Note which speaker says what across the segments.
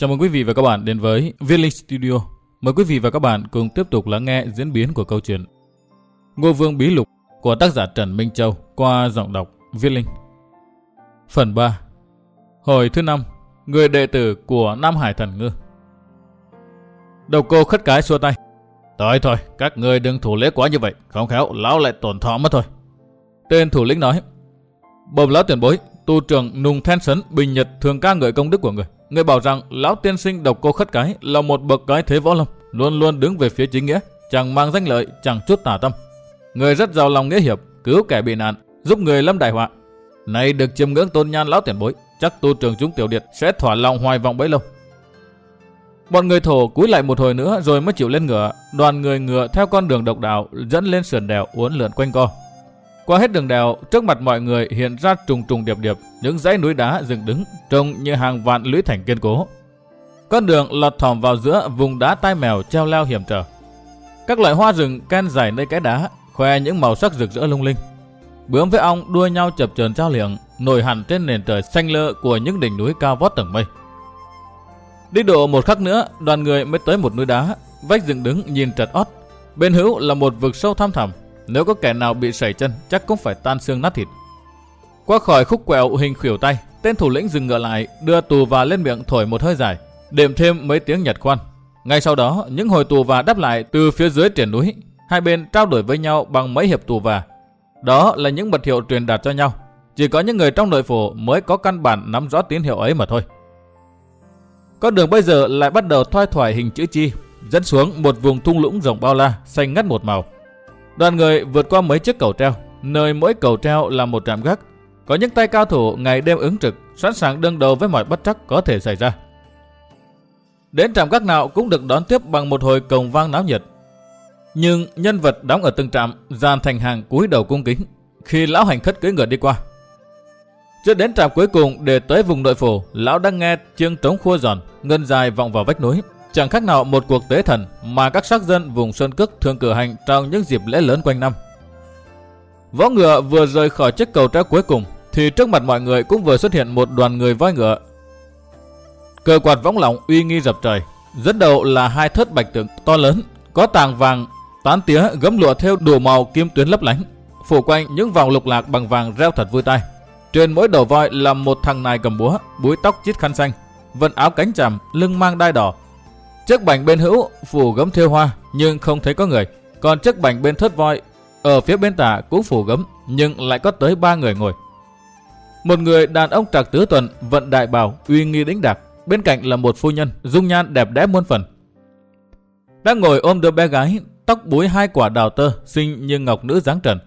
Speaker 1: Chào mừng quý vị và các bạn đến với Village Studio. Mời quý vị và các bạn cùng tiếp tục lắng nghe diễn biến của câu chuyện Ngô Vương Bí Lục của tác giả Trần Minh Châu qua giọng đọc Viết Linh. Phần 3 Hồi thứ 5 Người đệ tử của Nam Hải Thần Ngư Đầu cô khất cái xua tay Thôi thôi, các người đừng thủ lễ quá như vậy, không khéo lão lại tổn thọ mất thôi. Tên thủ lĩnh nói Bồm lão tiền bối, tu trưởng nùng Thanh sấn bình nhật thường ca ngợi công đức của người. Người bảo rằng lão tiên sinh độc cô khất cái là một bậc cái thế võ lâm, luôn luôn đứng về phía chính nghĩa, chẳng mang danh lợi, chẳng chút tà tâm. Người rất giàu lòng nghĩa hiệp, cứu kẻ bị nạn, giúp người lâm đại họa. Này được chiêm ngưỡng tôn nhan lão tiền bối, chắc tu trưởng chúng tiểu điệt sẽ thỏa lòng hoài vọng bấy lâu. Bọn người thổ cúi lại một hồi nữa rồi mới chịu lên ngựa. Đoàn người ngựa theo con đường độc đạo dẫn lên sườn đèo uốn lượn quanh co. Qua hết đường đèo, trước mặt mọi người hiện ra trùng trùng điệp điệp những dãy núi đá dựng đứng trông như hàng vạn lũy thành kiên cố. Con đường lọt thỏm vào giữa vùng đá tai mèo treo leo hiểm trở. Các loại hoa rừng can dài nơi cái đá, khoe những màu sắc rực rỡ lung linh. Bướm với ong đua nhau chập chờn trao liệng, nổi hẳn trên nền trời xanh lơ của những đỉnh núi cao vót tầng mây. Đi độ một khắc nữa, đoàn người mới tới một núi đá, vách dựng đứng nhìn trật ót. Bên hữu là một vực sâu thăm thẳm, nếu có kẻ nào bị sẩy chân chắc cũng phải tan xương nát thịt. Qua khỏi khúc quẹo hình khuỷu tay, tên thủ lĩnh dừng ngựa lại, đưa tù và lên miệng thổi một hơi dài, đệm thêm mấy tiếng nhật khoan. Ngay sau đó, những hồi tù và đáp lại từ phía dưới triển núi, hai bên trao đổi với nhau bằng mấy hiệp tù và. Đó là những mật hiệu truyền đạt cho nhau. Chỉ có những người trong nội phủ mới có căn bản nắm rõ tín hiệu ấy mà thôi. Con đường bây giờ lại bắt đầu thoai thoải hình chữ chi, dẫn xuống một vùng thung lũng rộng bao la, xanh ngắt một màu. Đoàn người vượt qua mấy chiếc cầu treo, nơi mỗi cầu treo là một trạm gác. Có những tay cao thủ ngày đêm ứng trực, sẵn sàng đương đầu với mọi bất trắc có thể xảy ra. Đến trạm gác nào cũng được đón tiếp bằng một hồi cồng vang náo nhiệt. Nhưng nhân vật đóng ở từng trạm dàn thành hàng cúi đầu cung kính khi lão hành khất cưỡi ngựa đi qua. Chưa đến trạm cuối cùng để tới vùng nội phủ, lão đang nghe chiêng trống khua giòn, ngân dài vọng vào vách núi. Chẳng khác nào một cuộc tế thần mà các sắc dân vùng Sơn Cước thường cử hành trong những dịp lễ lớn quanh năm. Võ ngựa vừa rời khỏi chiếc cầu treo cuối cùng, thì trước mặt mọi người cũng vừa xuất hiện một đoàn người voi ngựa. Cờ quạt võng lỏng uy nghi dập trời, dẫn đầu là hai thớt bạch tượng to lớn, có tàng vàng, tán tía gấm lụa theo đủ màu kim tuyến lấp lánh, phủ quanh những vòng lục lạc bằng vàng reo thật vui tai. Trên mỗi đầu voi là một thằng nài cầm búa, búi tóc chít khăn xanh, vận áo cánh chàm, lưng mang đai đỏ. Chiếc bành bên hữu phủ gấm thêu hoa nhưng không thấy có người, còn chiếc bành bên thất voi ở phía bên tả cũng phủ gấm nhưng lại có tới ba người ngồi. Một người đàn ông trạc tứ tuần vận đại bào uy nghi đĩnh đạc, bên cạnh là một phu nhân dung nhan đẹp đẽ muôn phần. Đang ngồi ôm đứa bé gái, tóc búi hai quả đào tơ, xinh như ngọc nữ dáng trần.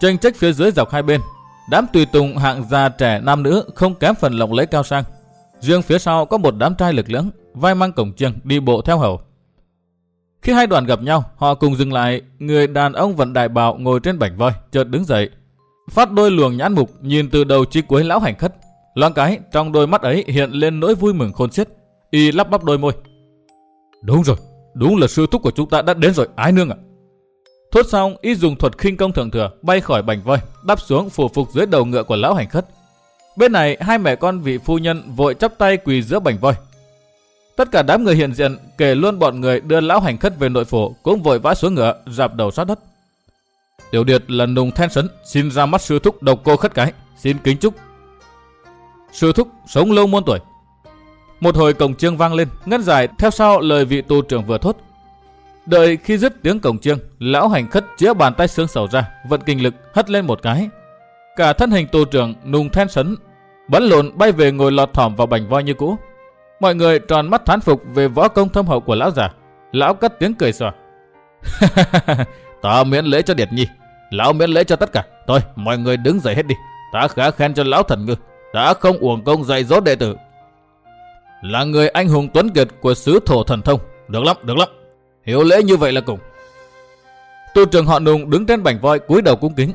Speaker 1: Tranh trách phía dưới dọc hai bên Đám tùy tùng hạng già trẻ nam nữ không kém phần lộng lẫy cao sang. Riêng phía sau có một đám trai lực lưỡng, vai mang cổng chiêng đi bộ theo hầu. Khi hai đoàn gặp nhau, họ cùng dừng lại, người đàn ông vận đại bào ngồi trên bảnh voi, chợt đứng dậy. Phát đôi luồng nhãn mục nhìn từ đầu chí cuối lão hành khất. Loan cái, trong đôi mắt ấy hiện lên nỗi vui mừng khôn xiết. Y lắp bắp đôi môi. Đúng rồi, đúng là sư thúc của chúng ta đã đến rồi, ái nương ạ. Thốt xong, y dùng thuật khinh công thượng thừa, bay khỏi bành voi, đáp xuống phủ phục dưới đầu ngựa của lão hành khất. Bên này, hai mẹ con vị phu nhân vội chắp tay quỳ giữa bành voi. Tất cả đám người hiện diện, kể luôn bọn người đưa lão hành khất về nội phủ, cũng vội vã xuống ngựa, dạp đầu sát đất. Tiểu Điệt lần nùng then sấn, xin ra mắt sư thúc độc cô khất cái, xin kính chúc. Sư thúc sống lâu muôn tuổi. Một hồi cổng chiêng vang lên, ngân dài theo sau lời vị tu trưởng vừa thốt. Đợi khi dứt tiếng cổng chiêng, lão hành khất chĩa bàn tay xương sầu ra, vận kinh lực hất lên một cái. Cả thân hình tu trưởng nùng then sấn, bắn lộn bay về ngồi lọt thỏm vào bành voi như cũ. Mọi người tròn mắt thán phục về võ công thâm hậu của lão già. Lão cất tiếng cười xòa. Ta miễn lễ cho Điệt Nhi, lão miễn lễ cho tất cả. Thôi, mọi người đứng dậy hết đi. Ta khá khen cho lão thần ngư, đã không uổng công dạy dỗ đệ tử. Là người anh hùng tuấn kiệt của xứ thổ thần thông. Được lắm, được lắm. Hiểu lễ như vậy là cùng. Tu trường họ nùng đứng trên bảnh voi cúi đầu cung kính.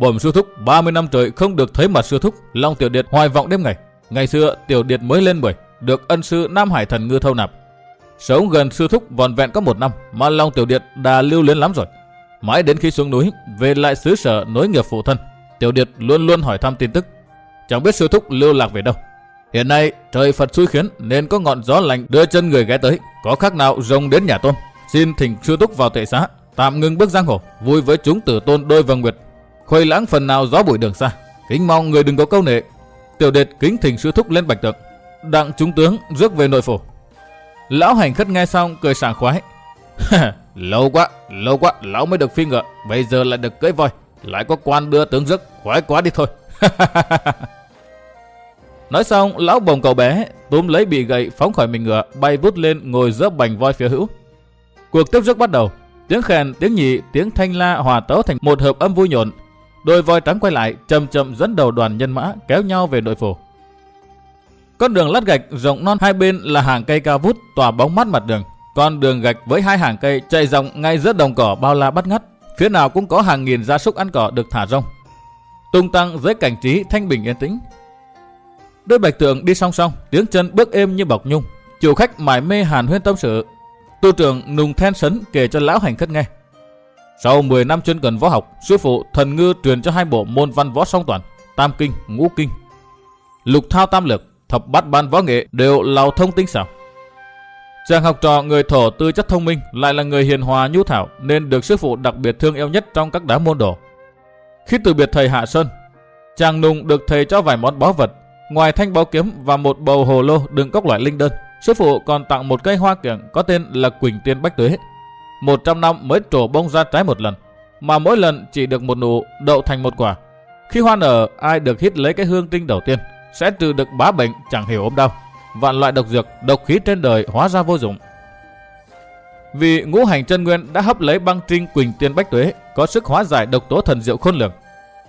Speaker 1: Bẩm sư thúc 30 năm trời không được thấy mặt sư thúc, Long Tiểu Điệt hoài vọng đêm ngày. Ngày xưa Tiểu Điệt mới lên bưởi, được ân sư Nam Hải Thần Ngư thâu nạp. Sống gần sư thúc vòn vẹn có một năm mà Long Tiểu Điệt đã lưu luyến lắm rồi. Mãi đến khi xuống núi, về lại xứ sở nối nghiệp phụ thân, Tiểu Điệt luôn luôn hỏi thăm tin tức. Chẳng biết sư thúc lưu lạc về đâu. Hiện nay trời Phật xui khiến nên có ngọn gió lạnh đưa chân người ghé tới, có khác nào rồng đến nhà tôn. Xin thỉnh sư thúc vào tệ xá, tạm ngưng bước giang hồ, vui với chúng tử tôn đôi vầng nguyệt. Khuây lãng phần nào gió bụi đường xa, kính mong người đừng có câu nệ. Tiểu Điệt kính thỉnh sư thúc lên bạch tượng, đặng chúng tướng rước về nội phủ. Lão hành khất nghe xong cười sảng khoái. lâu quá, lâu quá, lão mới được phi ngựa, bây giờ lại được cưỡi voi, lại có quan đưa tướng rước, khoái quá đi thôi. Nói xong, lão bồng cậu bé, túm lấy bị gậy phóng khỏi mình ngựa, bay vút lên ngồi giữa bành voi phía hữu. Cuộc tiếp rước bắt đầu, tiếng khen, tiếng nhị, tiếng thanh la hòa tấu thành một hợp âm vui nhộn. Đôi voi trắng quay lại, chậm chậm dẫn đầu đoàn nhân mã kéo nhau về nội phủ. Con đường lát gạch rộng non hai bên là hàng cây cao vút tỏa bóng mát mặt đường. Con đường gạch với hai hàng cây chạy rộng ngay giữa đồng cỏ bao la bắt ngắt. Phía nào cũng có hàng nghìn gia súc ăn cỏ được thả rông Tung tăng dưới cảnh trí thanh bình yên tĩnh. Đôi bạch tượng đi song song, tiếng chân bước êm như bọc nhung. Chủ khách mải mê hàn huyên tâm sự. Tu trưởng nùng then sấn kể cho lão hành khất nghe. Sau 10 năm chuyên cần võ học, sư phụ thần ngư truyền cho hai bộ môn văn võ song toàn, tam kinh, ngũ kinh. Lục thao tam lược, thập bát ban võ nghệ đều lào thông tinh xảo. Chàng học trò người thổ tư chất thông minh lại là người hiền hòa nhu thảo nên được sư phụ đặc biệt thương yêu nhất trong các đá môn đồ. Khi từ biệt thầy Hạ Sơn, chàng nùng được thầy cho vài món báu vật, ngoài thanh báo kiếm và một bầu hồ lô đựng các loại linh đơn. Sư phụ còn tặng một cây hoa kiểng có tên là Quỳnh Tiên Bách Tuế. 100 năm mới trổ bông ra trái một lần, mà mỗi lần chỉ được một nụ đậu thành một quả. Khi hoa nở, ai được hít lấy cái hương tinh đầu tiên sẽ trừ được bá bệnh chẳng hiểu ốm đau. Vạn loại độc dược, độc khí trên đời hóa ra vô dụng. Vì ngũ hành chân nguyên đã hấp lấy băng trinh Quỳnh Tiên Bách Tuế, có sức hóa giải độc tố thần diệu khôn lường.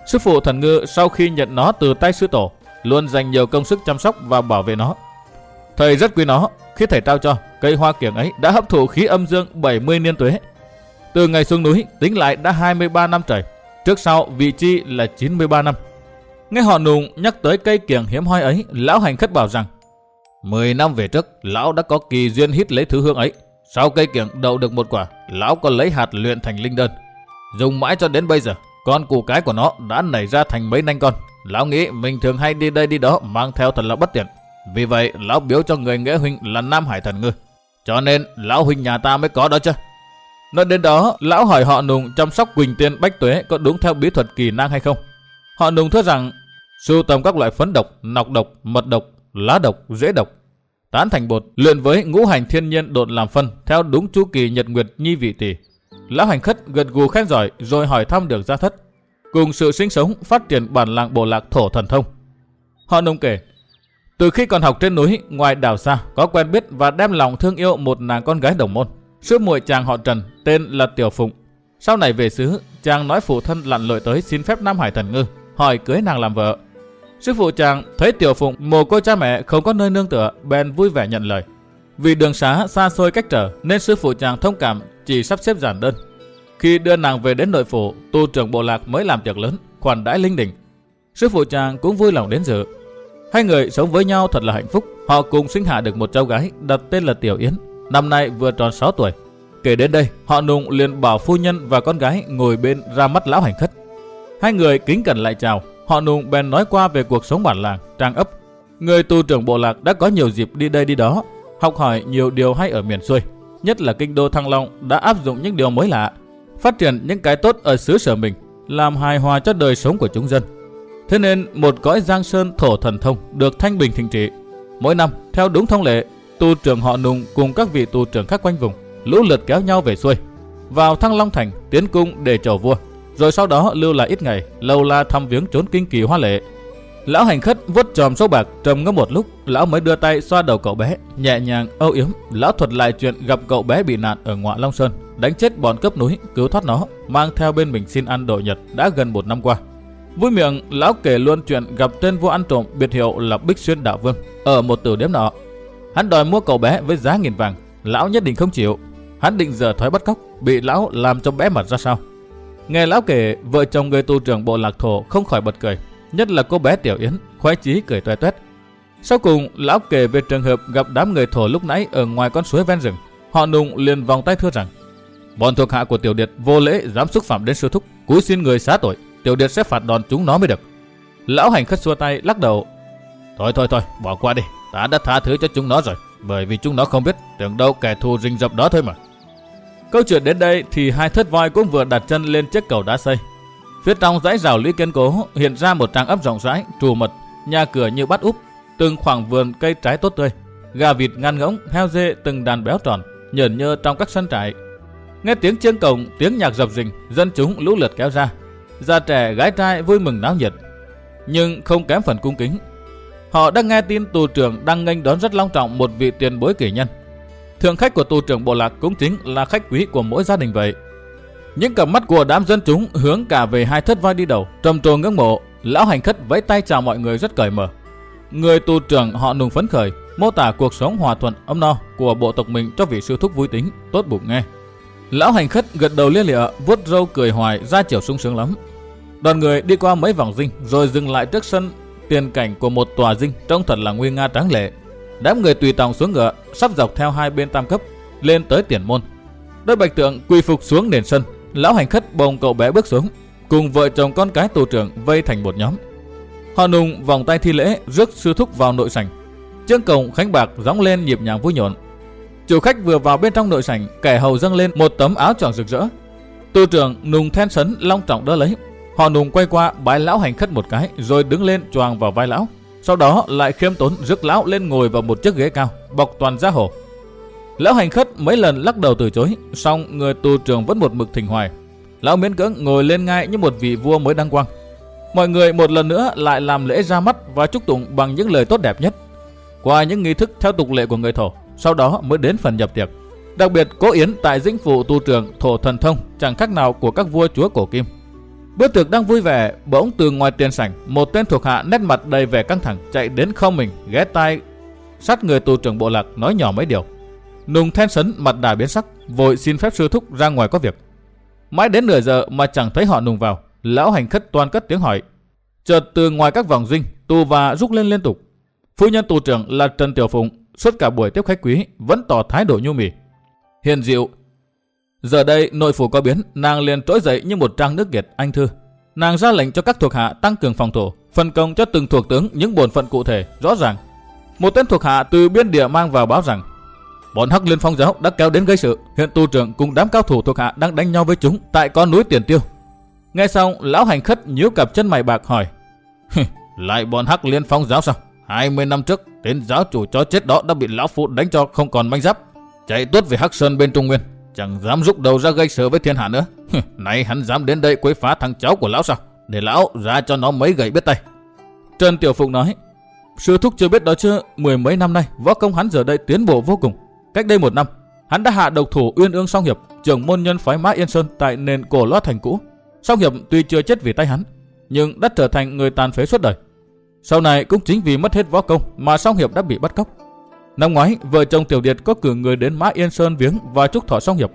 Speaker 1: Sư phụ thần ngư sau khi nhận nó từ tay sư tổ, luôn dành nhiều công sức chăm sóc và bảo vệ nó. Thầy rất quý nó, khi thầy trao cho, cây hoa kiểng ấy đã hấp thụ khí âm dương 70 niên tuế. Từ ngày xuống núi, tính lại đã 23 năm trời, trước sau vị chi là 93 năm. Nghe họ nùng nhắc tới cây kiểng hiếm hoi ấy, lão hành khất bảo rằng 10 năm về trước, lão đã có kỳ duyên hít lấy thứ hương ấy. Sau cây kiểng đậu được một quả, lão còn lấy hạt luyện thành linh đơn. Dùng mãi cho đến bây giờ, con củ cái của nó đã nảy ra thành mấy nanh con. Lão nghĩ mình thường hay đi đây đi đó mang theo thật là bất tiện. Vì vậy, lão biếu cho người nghĩa huynh là Nam Hải Thần Ngư. Cho nên, lão huynh nhà ta mới có đó chứ. Nói đến đó, lão hỏi họ nùng chăm sóc Quỳnh Tiên Bách Tuế có đúng theo bí thuật kỳ năng hay không. Họ nùng thưa rằng, sưu tầm các loại phấn độc, nọc độc, mật độc, lá độc, rễ độc, tán thành bột, luyện với ngũ hành thiên nhiên độn làm phân theo đúng chu kỳ nhật nguyệt nhi vị tỷ. Lão hành khất gật gù khen giỏi rồi hỏi thăm được gia thất, cùng sự sinh sống phát triển bản làng bộ lạc thổ thần thông. Họ nông kể, từ khi còn học trên núi, ngoài đảo xa, có quen biết và đem lòng thương yêu một nàng con gái đồng môn. Sư muội chàng họ Trần, tên là Tiểu Phụng. Sau này về xứ, chàng nói phụ thân lặn lội tới xin phép Nam Hải Thần Ngư, hỏi cưới nàng làm vợ. Sư phụ chàng thấy Tiểu Phụng mồ côi cha mẹ không có nơi nương tựa, bèn vui vẻ nhận lời. Vì đường xá xa xôi cách trở nên sư phụ chàng thông cảm chỉ sắp xếp giản đơn. Khi đưa nàng về đến nội phủ, tu trưởng bộ lạc mới làm tiệc lớn, khoản đãi linh đình. Sư phụ chàng cũng vui lòng đến dự. Hai người sống với nhau thật là hạnh phúc. Họ cùng sinh hạ được một cháu gái đặt tên là Tiểu Yến, năm nay vừa tròn 6 tuổi. Kể đến đây, họ nùng liền bảo phu nhân và con gái ngồi bên ra mắt lão hành khất. Hai người kính cẩn lại chào, họ nùng bèn nói qua về cuộc sống bản làng, trang ấp. Người tu trưởng bộ lạc đã có nhiều dịp đi đây đi đó, học hỏi nhiều điều hay ở miền xuôi. Nhất là kinh đô Thăng Long đã áp dụng những điều mới lạ, phát triển những cái tốt ở xứ sở mình, làm hài hòa cho đời sống của chúng dân. Thế nên một cõi giang sơn thổ thần thông được thanh bình thịnh trị. Mỗi năm, theo đúng thông lệ, tu trưởng họ nùng cùng các vị tu trưởng khác quanh vùng, lũ lượt kéo nhau về xuôi. Vào Thăng Long Thành, tiến cung để chầu vua. Rồi sau đó lưu lại ít ngày, lâu la thăm viếng trốn kinh kỳ hoa lệ. Lão hành khất vuốt tròm số bạc trầm ngâm một lúc, lão mới đưa tay xoa đầu cậu bé, nhẹ nhàng âu yếm. Lão thuật lại chuyện gặp cậu bé bị nạn ở ngoại Long Sơn, đánh chết bọn cướp núi, cứu thoát nó, mang theo bên mình xin ăn đội Nhật đã gần một năm qua. Vui miệng, lão kể luôn chuyện gặp tên vua ăn trộm biệt hiệu là Bích Xuyên Đạo Vương ở một tử điểm nọ. Hắn đòi mua cậu bé với giá nghìn vàng, lão nhất định không chịu. Hắn định giờ thói bắt cóc, bị lão làm cho bé mặt ra sao. Nghe lão kể, vợ chồng người tu trưởng bộ lạc thổ không khỏi bật cười, nhất là cô bé Tiểu Yến, khoái chí cười toe toét. Sau cùng, lão kể về trường hợp gặp đám người thổ lúc nãy ở ngoài con suối ven rừng. Họ nùng liền vòng tay thưa rằng, bọn thuộc hạ của Tiểu Điệt vô lễ dám xúc phạm đến sư thúc, cúi xin người xá tội. Tiểu Điệt sẽ phạt đòn chúng nó mới được. Lão hành khất xua tay lắc đầu. Thôi thôi thôi, bỏ qua đi. Ta đã tha thứ cho chúng nó rồi. Bởi vì chúng nó không biết, tưởng đâu kẻ thù rình rập đó thôi mà. Câu chuyện đến đây thì hai thất voi cũng vừa đặt chân lên chiếc cầu đá xây. Phía trong dãy rào lũy kiên cố hiện ra một trang ấp rộng rãi, trù mật, nhà cửa như bắt úp, từng khoảng vườn cây trái tốt tươi, gà vịt ngăn ngỗng, heo dê từng đàn béo tròn, nhởn nhơ trong các sân trại. Nghe tiếng chiêng cổng, tiếng nhạc dập rình, dân chúng lũ lượt kéo ra, già trẻ gái trai vui mừng náo nhiệt, nhưng không kém phần cung kính. Họ đang nghe tin tù trưởng đang nghênh đón rất long trọng một vị tiền bối kỳ nhân. Thượng khách của tù trưởng bộ lạc cũng chính là khách quý của mỗi gia đình vậy. Những cặp mắt của đám dân chúng hướng cả về hai thất vai đi đầu, trầm trồ ngưỡng mộ. Lão hành khất vẫy tay chào mọi người rất cởi mở. Người tù trưởng họ nùng phấn khởi, mô tả cuộc sống hòa thuận ấm no của bộ tộc mình cho vị sư thúc vui tính, tốt bụng nghe. Lão hành khất gật đầu lia lịa, vuốt râu cười hoài, ra chiều sung sướng lắm. Đoàn người đi qua mấy vòng dinh rồi dừng lại trước sân tiền cảnh của một tòa dinh trông thật là nguy nga tráng lệ. Đám người tùy tòng xuống ngựa, sắp dọc theo hai bên tam cấp, lên tới tiền môn. Đôi bạch tượng quỳ phục xuống nền sân, lão hành khất bồng cậu bé bước xuống, cùng vợ chồng con cái tù trưởng vây thành một nhóm. Họ nùng vòng tay thi lễ rước sư thúc vào nội sảnh. Trương cổng khánh bạc gióng lên nhịp nhàng vui nhộn. Chủ khách vừa vào bên trong nội sảnh, kẻ hầu dâng lên một tấm áo choàng rực rỡ. Tù trưởng nùng then sấn long trọng đỡ lấy. Họ nùng quay qua bái lão hành khất một cái, rồi đứng lên choàng vào vai lão. Sau đó lại khiêm tốn rước lão lên ngồi vào một chiếc ghế cao, bọc toàn da hổ. Lão hành khất mấy lần lắc đầu từ chối, song người tù trưởng vẫn một mực thỉnh hoài. Lão miễn cưỡng ngồi lên ngai như một vị vua mới đăng quang. Mọi người một lần nữa lại làm lễ ra mắt và chúc tụng bằng những lời tốt đẹp nhất. Qua những nghi thức theo tục lệ của người thổ, sau đó mới đến phần nhập tiệc. Đặc biệt cố yến tại dinh phụ tu trường thổ thần thông chẳng khác nào của các vua chúa cổ kim. Bữa tiệc đang vui vẻ, bỗng từ ngoài tiền sảnh, một tên thuộc hạ nét mặt đầy vẻ căng thẳng chạy đến không mình, ghé tai sát người tù trưởng bộ lạc nói nhỏ mấy điều. Nùng then sấn mặt đà biến sắc, vội xin phép sư thúc ra ngoài có việc. Mãi đến nửa giờ mà chẳng thấy họ nùng vào, lão hành khất toàn cất tiếng hỏi. Chợt từ ngoài các vòng dinh, tù và rúc lên liên tục. Phu nhân tù trưởng là Trần Tiểu Phụng, suốt cả buổi tiếp khách quý vẫn tỏ thái độ nhu mì. Hiền diệu. Giờ đây nội phủ có biến, nàng liền trỗi dậy như một trang nước kiệt anh thư. Nàng ra lệnh cho các thuộc hạ tăng cường phòng thủ, phân công cho từng thuộc tướng những bổn phận cụ thể, rõ ràng. Một tên thuộc hạ từ biên địa mang vào báo rằng Bọn Hắc Liên Phong giáo đã kéo đến gây sự, hiện tu trưởng cùng đám cao thủ thuộc hạ đang đánh nhau với chúng tại con núi Tiền Tiêu. Nghe xong, lão hành khất nhíu cặp chân mày bạc hỏi: "Lại bọn Hắc Liên Phong giáo sao? 20 năm trước, tên giáo chủ chó chết đó đã bị lão phụ đánh cho không còn manh giáp, chạy tuốt về Hắc Sơn bên Trung Nguyên, chẳng dám rút đầu ra gây sự với thiên hạ nữa. Này hắn dám đến đây quấy phá thằng cháu của lão sao? Để lão ra cho nó mấy gậy biết tay." Trần Tiểu Phụng nói: Sư thúc chưa biết đó chứ, mười mấy năm nay, võ công hắn giờ đây tiến bộ vô cùng. Cách đây một năm, hắn đã hạ độc thủ Uyên Ương Song Hiệp, trưởng môn nhân phái Mã Yên Sơn tại nền cổ loa thành cũ. Song Hiệp tuy chưa chết vì tay hắn, nhưng đã trở thành người tàn phế suốt đời. Sau này cũng chính vì mất hết võ công mà Song Hiệp đã bị bắt cóc. Năm ngoái, vợ chồng Tiểu Điệt có cử người đến Mã Yên Sơn viếng và chúc thọ Song Hiệp.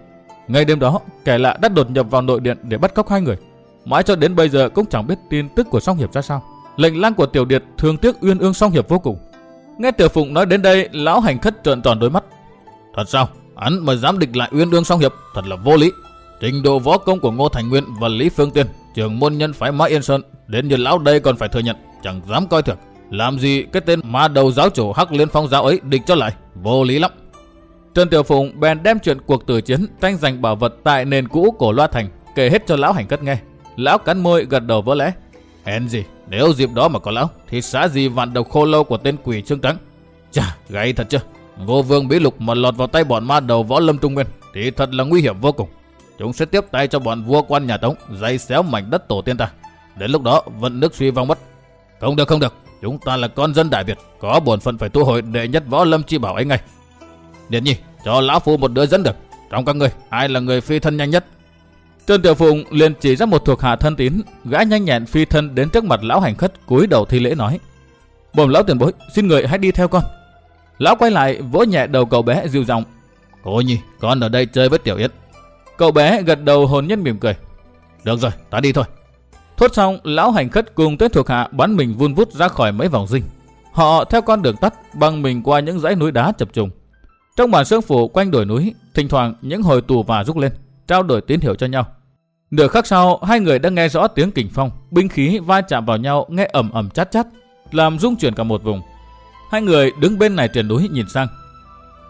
Speaker 1: Ngay đêm đó, kẻ lạ đã đột nhập vào nội điện để bắt cóc hai người. Mãi cho đến bây giờ cũng chẳng biết tin tức của Song Hiệp ra sao. Lệnh lang của Tiểu Điệt thương tiếc Uyên Ương Song Hiệp vô cùng. Nghe Tiểu Phụng nói đến đây, lão hành khất trợn tròn đôi mắt, Thật sao? Hắn mà dám địch lại Uyên Ương song hiệp, thật là vô lý. Trình độ võ công của Ngô Thành Nguyên và Lý Phương Tiên, trưởng môn nhân phái Mã Yên Sơn, đến như lão đây còn phải thừa nhận, chẳng dám coi thường. Làm gì cái tên ma đầu giáo chủ Hắc Liên Phong giáo ấy địch cho lại, vô lý lắm. Trần Tiểu Phụng bèn đem chuyện cuộc tử chiến tranh giành bảo vật tại nền cũ cổ Loa Thành kể hết cho lão hành cất nghe. Lão cắn môi gật đầu vỡ lẽ. Hèn gì, nếu dịp đó mà có lão, thì xã gì vạn độc khô lâu của tên quỷ trương trắng. Chà, gay thật chưa? Ngô Vương Bí Lục mà lọt vào tay bọn ma đầu võ lâm trung nguyên thì thật là nguy hiểm vô cùng. Chúng sẽ tiếp tay cho bọn vua quan nhà Tống dây xéo mảnh đất tổ tiên ta. Đến lúc đó vận nước suy vong mất. Không được không được, chúng ta là con dân Đại Việt, có bổn phận phải thu hồi đệ nhất võ lâm chi bảo ấy ngay. Điền Nhi, cho lão phu một đứa dẫn được. Trong các người, ai là người phi thân nhanh nhất? Trần Tiểu Phụng liền chỉ ra một thuộc hạ thân tín, gã nhanh nhẹn phi thân đến trước mặt lão hành khất cúi đầu thi lễ nói: "Bổn lão tiền bối, xin người hãy đi theo con." Lão quay lại vỗ nhẹ đầu cậu bé dịu giọng. Cô Nhi, con ở đây chơi với Tiểu Yết. Cậu bé gật đầu hồn nhân mỉm cười. Được rồi, ta đi thôi. Thốt xong, lão hành khất cùng tới thuộc hạ bắn mình vun vút ra khỏi mấy vòng dinh. Họ theo con đường tắt băng mình qua những dãy núi đá chập trùng. Trong bản sương phủ quanh đồi núi, thỉnh thoảng những hồi tù và rút lên, trao đổi tín hiệu cho nhau. Nửa khắc sau, hai người đã nghe rõ tiếng kình phong, binh khí va chạm vào nhau nghe ầm ầm chát chát, làm rung chuyển cả một vùng. Hai người đứng bên này triền núi nhìn sang.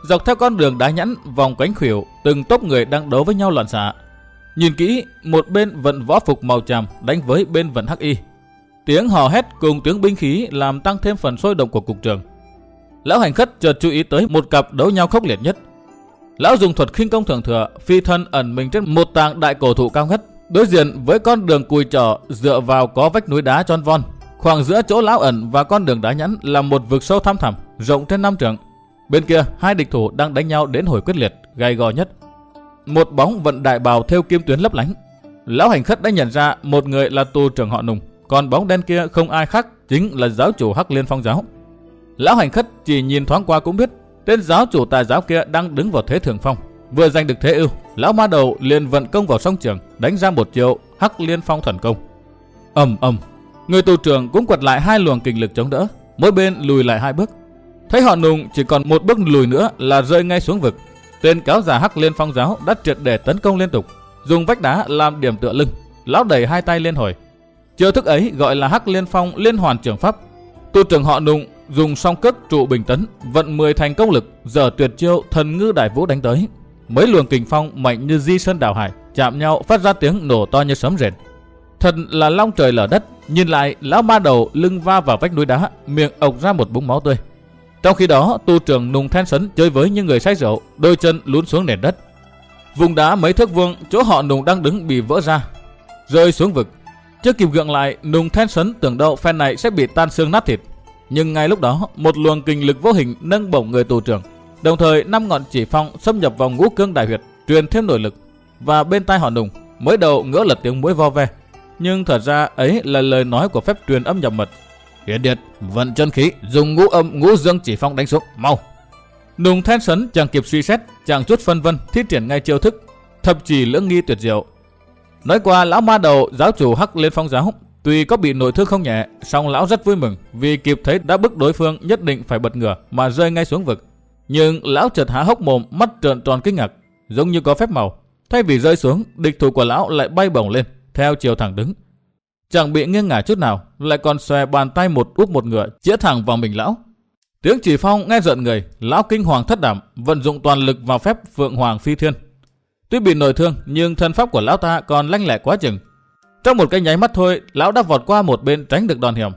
Speaker 1: Dọc theo con đường đá nhẵn vòng cánh khuỷu, từng tốp người đang đấu với nhau loạn xạ. Nhìn kỹ, một bên vận võ phục màu tràm đánh với bên vận hắc y. Tiếng hò hét cùng tiếng binh khí làm tăng thêm phần sôi động của cục trường. Lão hành khất chợt chú ý tới một cặp đấu nhau khốc liệt nhất. Lão dùng thuật khinh công thường thừa, phi thân ẩn mình trên một tảng đại cổ thụ cao ngất, đối diện với con đường cùi trỏ dựa vào có vách núi đá tròn von. Khoảng giữa chỗ lão ẩn và con đường đá nhẵn là một vực sâu thăm thẳm, rộng trên năm trượng. Bên kia, hai địch thủ đang đánh nhau đến hồi quyết liệt, gay gò nhất. Một bóng vận đại bào theo kim tuyến lấp lánh. Lão hành khất đã nhận ra một người là tù trưởng họ Nùng, còn bóng đen kia không ai khác, chính là giáo chủ Hắc Liên Phong giáo. Lão hành khất chỉ nhìn thoáng qua cũng biết, tên giáo chủ tài giáo kia đang đứng vào thế thượng phong. Vừa giành được thế ưu, lão ma đầu liền vận công vào song trường, đánh ra một chiều Hắc Liên Phong thần công. ầm ầm, người tù trưởng cũng quật lại hai luồng kình lực chống đỡ, mỗi bên lùi lại hai bước. Thấy họ nùng chỉ còn một bước lùi nữa là rơi ngay xuống vực. Tên cáo già Hắc Liên Phong giáo đã triệt để tấn công liên tục, dùng vách đá làm điểm tựa lưng, lão đẩy hai tay liên hồi. Chiêu thức ấy gọi là Hắc Liên Phong liên hoàn trường pháp. Tu trưởng họ nùng dùng song cước trụ bình tấn, vận 10 thành công lực, giờ tuyệt chiêu thần ngư đại vũ đánh tới. Mấy luồng kình phong mạnh như di sơn đảo hải, chạm nhau phát ra tiếng nổ to như sấm rền. Thật là long trời lở đất, nhìn lại lão ma đầu lưng va vào vách núi đá, miệng ộc ra một búng máu tươi. Trong khi đó, tu trưởng nùng Thanh sấn chơi với những người say rượu, đôi chân lún xuống nền đất. Vùng đá mấy thước vuông, chỗ họ nùng đang đứng bị vỡ ra, rơi xuống vực. Chưa kịp gượng lại, nùng Thanh sấn tưởng đâu phen này sẽ bị tan xương nát thịt. Nhưng ngay lúc đó, một luồng kinh lực vô hình nâng bổng người tù trưởng. Đồng thời, năm ngọn chỉ phong xâm nhập vào ngũ cương đại huyệt, truyền thêm nội lực. Và bên tai họ nùng, mới đầu ngỡ lật tiếng mũi vo ve. Nhưng thật ra ấy là lời nói của phép truyền âm nhập mật Hiển điệt, vận chân khí, dùng ngũ âm ngũ dương chỉ phong đánh xuống, mau. Nùng thét sấn chẳng kịp suy xét, chẳng chút phân vân, thiết triển ngay chiêu thức, thập chỉ lưỡng nghi tuyệt diệu. Nói qua lão ma đầu giáo chủ hắc lên phong giáo, tuy có bị nội thương không nhẹ, song lão rất vui mừng vì kịp thấy đã bức đối phương nhất định phải bật ngửa mà rơi ngay xuống vực. Nhưng lão chợt há hốc mồm, mắt trợn tròn kinh ngạc, giống như có phép màu. Thay vì rơi xuống, địch thủ của lão lại bay bổng lên, theo chiều thẳng đứng, Chẳng bị nghiêng ngả chút nào, lại còn xòe bàn tay một úp một ngựa, chĩa thẳng vào mình lão. Tiếng chỉ phong nghe giận người, lão kinh hoàng thất đảm, vận dụng toàn lực vào phép phượng hoàng phi thiên. Tuy bị nội thương, nhưng thân pháp của lão ta còn lanh lẹ quá chừng. Trong một cái nháy mắt thôi, lão đã vọt qua một bên tránh được đòn hiểm.